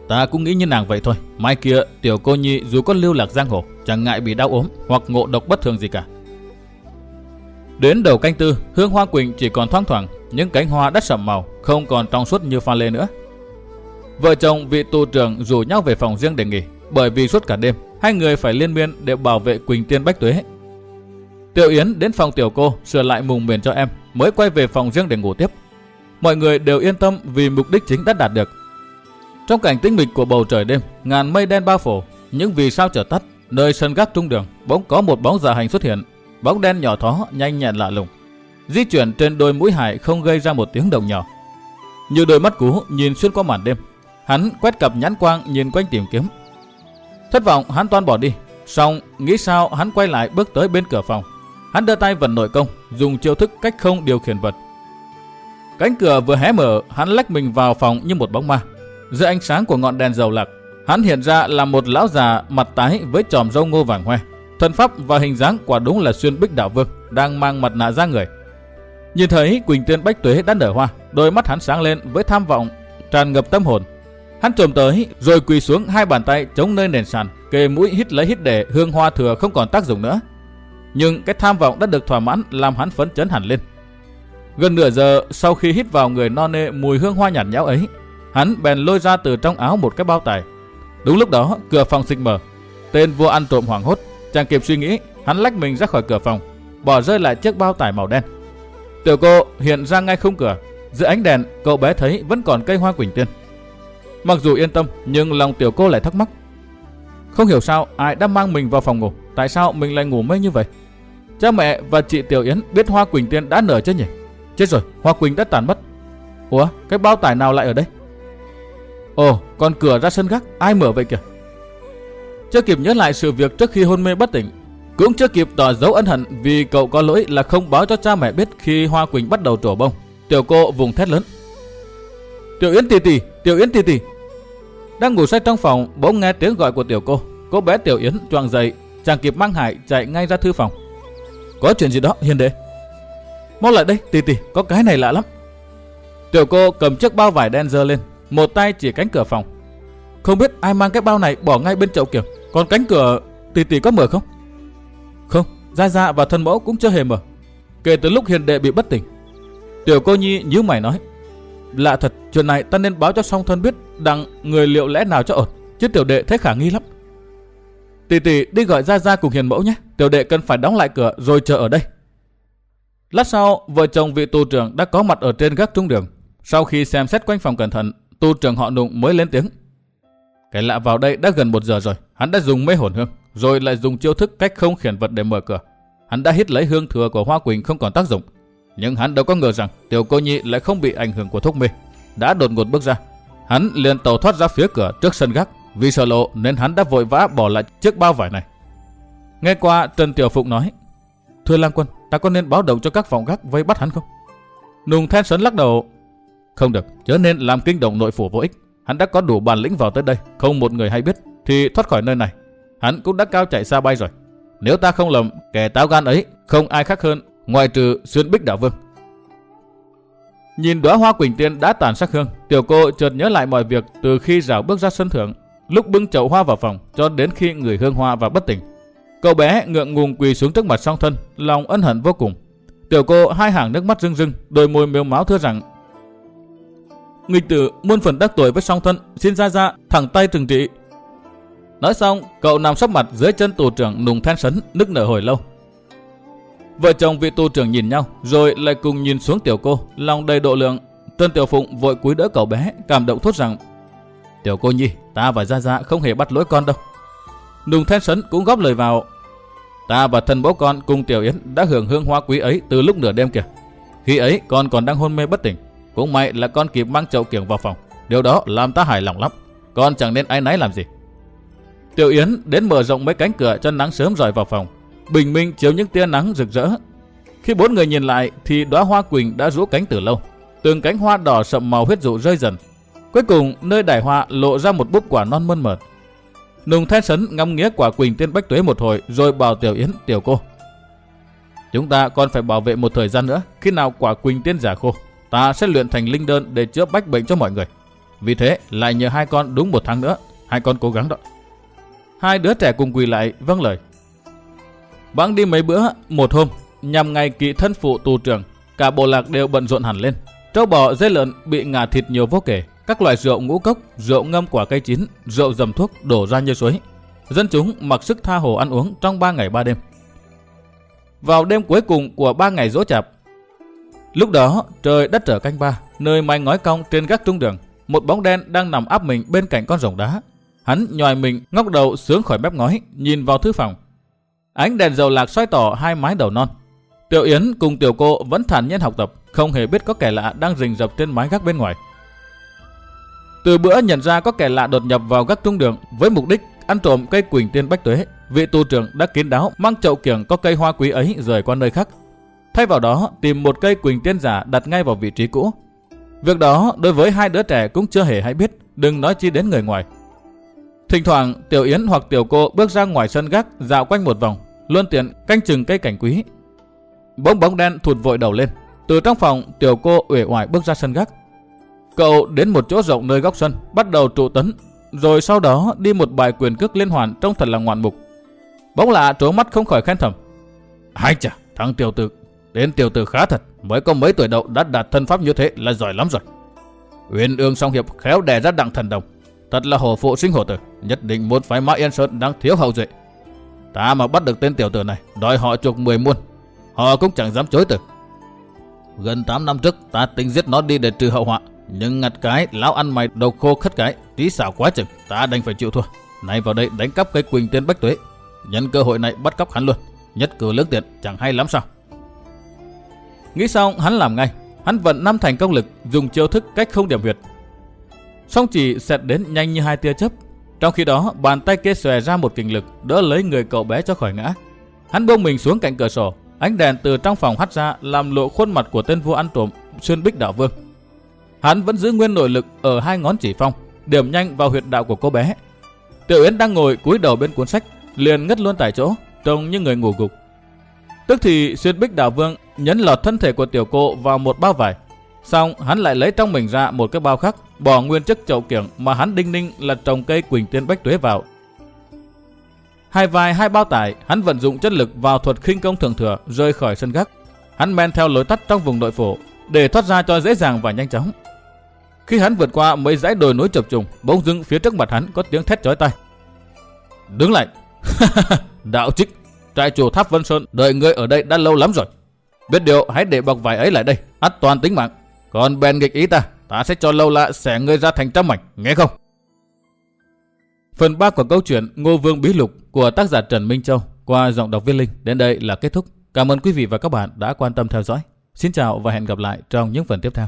Speaker 1: Ta cũng nghĩ như nàng vậy thôi. Mai kia, tiểu cô nhi dù có lưu lạc giang hồ, chẳng ngại bị đau ốm hoặc ngộ độc bất thường gì cả. Đến đầu canh tư, hương hoa quỳnh chỉ còn thoang thoảng, những cánh hoa đã sậm màu, không còn trong suốt như pha lê nữa. Vợ chồng vị tu trưởng rủ nhau về phòng riêng để nghỉ, bởi vì suốt cả đêm, hai người phải liên miên để bảo vệ Quỳnh Tiên Bách Tuế. Tiểu Yến đến phòng tiểu cô sửa lại mùng miền cho em, mới quay về phòng riêng để ngủ tiếp. Mọi người đều yên tâm vì mục đích chính đã đạt được. Trong cảnh tĩnh mịch của bầu trời đêm, ngàn mây đen bao phủ, những vì sao trở tắt, nơi sân gác trung đường bỗng có một bóng giả hành xuất hiện, bóng đen nhỏ thó nhanh nhẹn lạ lùng, di chuyển trên đôi mũi hải không gây ra một tiếng động nhỏ. Như đôi mắt cú nhìn xuyên qua màn đêm, hắn quét cặp nhãn quang nhìn quanh tìm kiếm. Thất vọng hắn toan bỏ đi, xong nghĩ sao hắn quay lại bước tới bên cửa phòng. Hắn đưa tay vận nội công, dùng chiêu thức cách không điều khiển vật. Cánh cửa vừa hé mở, hắn lách mình vào phòng như một bóng ma. Dưới ánh sáng của ngọn đèn dầu lạc, hắn hiện ra là một lão già mặt tái với tròm râu ngô vàng hoe. Thân pháp và hình dáng quả đúng là xuyên bích đạo vương, đang mang mặt nạ ra người. Nhìn thấy Quỳnh Tiên Bách Tuế đã nở hoa, đôi mắt hắn sáng lên với tham vọng, tràn ngập tâm hồn. Hắn trồm tới, rồi quỳ xuống hai bàn tay chống nơi nền sàn, kề mũi hít lấy hít để hương hoa thừa không còn tác dụng nữa. Nhưng cái tham vọng đã được thỏa mãn làm hắn phấn chấn hẳn lên. Gần nửa giờ sau khi hít vào người non nê mùi hương hoa nhạt nhẽo ấy, hắn bèn lôi ra từ trong áo một cái bao tải. Đúng lúc đó, cửa phòng xịch mở. Tên vua ăn trộm hoảng hốt, chẳng kịp suy nghĩ, hắn lách mình ra khỏi cửa phòng, bỏ rơi lại chiếc bao tải màu đen. Tiểu cô hiện ra ngay khung cửa, giữa ánh đèn, cậu bé thấy vẫn còn cây hoa quỳnh tiên. Mặc dù yên tâm, nhưng lòng tiểu cô lại thắc mắc. Không hiểu sao ai đã mang mình vào phòng ngủ, tại sao mình lại ngủ mê như vậy? Cha mẹ và chị Tiểu Yến biết hoa quỳnh tiên đã nở chứ nhỉ? Chết rồi, hoa quỳnh đã tàn mất. Ủa, cái bao tải nào lại ở đây? Ồ, còn cửa ra sân gác, ai mở vậy kìa? Chưa kịp nhớ lại sự việc trước khi hôn mê bất tỉnh, cũng chưa kịp tỏ dấu ân hận vì cậu có lỗi là không báo cho cha mẹ biết khi Hoa Quỳnh bắt đầu trổ bông. Tiểu cô vùng thét lớn. Tiểu Yến tỷ tỷ, Tiểu Yến tỷ tỷ. Đang ngủ say trong phòng, bỗng nghe tiếng gọi của tiểu cô. Cô bé Tiểu Yến choàng dậy, chàng kịp mang Hải chạy ngay ra thư phòng. Có chuyện gì đó, Hiền đệ? Mau lại đây, tì tì có cái này lạ lắm. Tiểu cô cầm chiếc bao vải đen dơ lên, một tay chỉ cánh cửa phòng. Không biết ai mang cái bao này bỏ ngay bên chậu kiểu. Còn cánh cửa tì tì có mở không? Không, Gia Gia và thân mẫu cũng chưa hề mở. Kể từ lúc hiền đệ bị bất tỉnh. Tiểu cô nhi nhíu mày nói. Lạ thật, chuyện này ta nên báo cho song thân biết đặng người liệu lẽ nào cho ổn. Chứ tiểu đệ thấy khả nghi lắm. Tỷ tỷ đi gọi Gia Gia cùng hiền mẫu nhé. Tiểu đệ cần phải đóng lại cửa rồi chờ ở đây. Lát sau, vợ chồng vị tu trưởng đã có mặt ở trên gác trung đường. Sau khi xem xét quanh phòng cẩn thận, tu trưởng họ nụng mới lên tiếng. Cái lạ vào đây đã gần một giờ rồi, hắn đã dùng mê hồn hương, rồi lại dùng chiêu thức cách không khiển vật để mở cửa. Hắn đã hít lấy hương thừa của Hoa Quỳnh không còn tác dụng. Nhưng hắn đâu có ngờ rằng tiểu cô nhi lại không bị ảnh hưởng của thuốc mê. Đã đột ngột bước ra. Hắn liền tàu thoát ra phía cửa trước sân gác. Vì sợ lộ nên hắn đã vội vã bỏ lại chiếc bao vải này. Nghe qua Trần Tiểu Phụng nói. Thưa Lang Quân, ta có nên báo động cho các phòng gác vây bắt hắn không? Nùng Then Sấn lắc đầu. Không được, chớ nên làm kinh động nội phủ vô ích. Hắn đã có đủ bản lĩnh vào tới đây, không một người hay biết, thì thoát khỏi nơi này. Hắn cũng đã cao chạy xa bay rồi. Nếu ta không lầm, kẻ táo gan ấy không ai khác hơn ngoại trừ xuyên bích đạo vương. Nhìn đóa hoa quỳnh tiên đã tàn sắc hương, tiểu cô chợt nhớ lại mọi việc từ khi rảo bước ra sân thượng, lúc bưng chậu hoa vào phòng cho đến khi người hương hoa và bất tỉnh. Cậu bé ngượng ngùng quỳ xuống trước mặt song thân, lòng ân hận vô cùng. Tiểu cô hai hàng nước mắt rưng rưng, đôi môi mếu máu thưa rằng Nghịch tử muôn phần đắc tội với song thân, xin ra ra thẳng tay trừng trị. Nói xong, cậu nằm sấp mặt dưới chân tù trưởng nùng than sấn, nức nở hồi lâu. Vợ chồng vị tu trưởng nhìn nhau, rồi lại cùng nhìn xuống tiểu cô, lòng đầy độ lượng. Trần Tiểu Phụng vội cúi đỡ cậu bé, cảm động thốt rằng Tiểu cô nhi, ta và Gia Gia không hề bắt lỗi con đâu. Nùng thanh sấn cũng góp lời vào Ta và thân bố con cùng Tiểu Yến đã hưởng hương hoa quý ấy từ lúc nửa đêm kìa. Khi ấy con còn đang hôn mê bất tỉnh. Cũng may là con kịp mang chậu kiểng vào phòng. Điều đó làm ta hài lòng lắm. Con chẳng nên ai nấy làm gì. Tiểu Yến đến mở rộng mấy cánh cửa cho nắng sớm rồi vào phòng. Bình minh chiếu những tia nắng rực rỡ. Khi bốn người nhìn lại thì đóa hoa quỳnh đã rũ cánh từ lâu. Từng cánh hoa đỏ sậm màu huyết dụ rơi dần. Cuối cùng nơi đài hoa lộ ra một búp quả non mơn mởn. Nùng Thái Sấn ngắm nghĩa quả quỳnh tiên bách tuế một hồi rồi bảo Tiểu Yến, Tiểu cô. Chúng ta còn phải bảo vệ một thời gian nữa, khi nào quả quỳnh tiên giả khô, ta sẽ luyện thành linh đơn để chữa bách bệnh cho mọi người. Vì thế, lại nhờ hai con đúng một tháng nữa, hai con cố gắng đó. Hai đứa trẻ cùng quỳ lại, vâng lời. Vắng đi mấy bữa, một hôm, nhằm ngày kỵ thân phụ tù trưởng, cả bộ lạc đều bận rộn hẳn lên. Trâu bò, dê lợn bị ngả thịt nhiều vô kể, các loại rượu ngũ cốc, rượu ngâm quả cây chín, rượu dầm thuốc đổ ra như suối. Dân chúng mặc sức tha hồ ăn uống trong 3 ngày 3 đêm. Vào đêm cuối cùng của 3 ngày dỗ chạp, lúc đó trời đất trở canh ba, nơi mái ngói cong trên gác trung đường, một bóng đen đang nằm áp mình bên cạnh con rồng đá. Hắn nhòi mình ngóc đầu sướng khỏi mép ngói, nhìn vào thư phòng. Ánh đèn dầu lạc xoay tỏ hai mái đầu non. Tiểu Yến cùng tiểu cô vẫn thản nhiên học tập, không hề biết có kẻ lạ đang rình rập trên mái gác bên ngoài. Từ bữa nhận ra có kẻ lạ đột nhập vào gác trung đường với mục đích ăn trộm cây quỳnh tiên bách tuế, vị tu trưởng đã kín đáo mang chậu kiểng có cây hoa quý ấy rời qua nơi khác. Thay vào đó tìm một cây quỳnh tiên giả đặt ngay vào vị trí cũ. Việc đó đối với hai đứa trẻ cũng chưa hề hay biết, đừng nói chi đến người ngoài. Thỉnh thoảng Tiểu Yến hoặc Tiểu Cô bước ra ngoài sân gác dạo quanh một vòng, luôn tiện canh chừng cây cảnh quý. Bỗng bóng đen thụt vội đầu lên. Từ trong phòng, Tiểu Cô uể oải bước ra sân gác, Cậu đến một chỗ rộng nơi góc sân, bắt đầu trụ tấn, rồi sau đó đi một bài quyền cước liên hoàn trông thật là ngoạn mục. bóng lạ trố mắt không khỏi khen thầm. hay chà, thằng tiểu tử, đến tiểu tử khá thật, mới có mấy tuổi đầu đã đạt thân pháp như thế là giỏi lắm rồi. Uyên ương song hiệp khéo đè ra đặng thần đồng, thật là hổ phụ sinh hổ tử, nhất định muốn phái mã yên sơn đang thiếu hậu duệ. Ta mà bắt được tên tiểu tử này, đòi họ chuộc 10 muôn, họ cũng chẳng dám chối từ. Gần 8 năm trước, ta tính giết nó đi để trừ hậu họa, nhưng ngặt cái, lão ăn mày đầu khô khất cái, trí xảo quá chừng, ta đành phải chịu thua. Này vào đây đánh cắp cái quỳnh tiên bách tuế. Nhân cơ hội này bắt cóc hắn luôn. Nhất cử lưỡng tiện, chẳng hay lắm sao. Nghĩ xong, hắn làm ngay. Hắn vận năm thành công lực, dùng chiêu thức cách không điểm huyệt. Song chỉ xẹt đến nhanh như hai tia chớp. Trong khi đó, bàn tay kia xòe ra một kình lực, đỡ lấy người cậu bé cho khỏi ngã. Hắn buông mình xuống cạnh cửa sổ, ánh đèn từ trong phòng hắt ra làm lộ khuôn mặt của tên vua ăn trộm xuyên bích đạo vương. Hắn vẫn giữ nguyên nội lực ở hai ngón chỉ phong, điểm nhanh vào huyệt đạo của cô bé. Tiểu Yến đang ngồi cúi đầu bên cuốn sách, liền ngất luôn tại chỗ, trông như người ngủ gục. Tức thì xuyên bích đạo vương nhấn lọt thân thể của tiểu cô vào một bao vải. Xong hắn lại lấy trong mình ra một cái bao khác, bỏ nguyên chiếc chậu kiểng mà hắn đinh ninh là trồng cây quỳnh tiên bách tuế vào. Hai vai hai bao tải, hắn vận dụng chất lực vào thuật khinh công thường thừa rơi khỏi sân gác. Hắn men theo lối tắt trong vùng nội phủ để thoát ra cho dễ dàng và nhanh chóng. Khi hắn vượt qua mấy dãy đồi núi chập trùng, bỗng dưng phía trước mặt hắn có tiếng thét chói tai. Đứng lại. Đạo trích, trại chủ Tháp Vân Sơn đợi ngươi ở đây đã lâu lắm rồi. Biết điều, hãy để bọc vải ấy lại đây, ắt toàn tính mạng. Còn bèn nghịch ý ta, ta sẽ cho lâu lạ xẻ ngươi ra thành trăm mảnh, nghe không? Phần 3 của câu chuyện Ngô Vương Bí Lục của tác giả Trần Minh Châu qua giọng đọc viên Linh đến đây là kết thúc. Cảm ơn quý vị và các bạn đã quan tâm theo dõi. Xin chào và hẹn gặp lại trong những phần tiếp theo.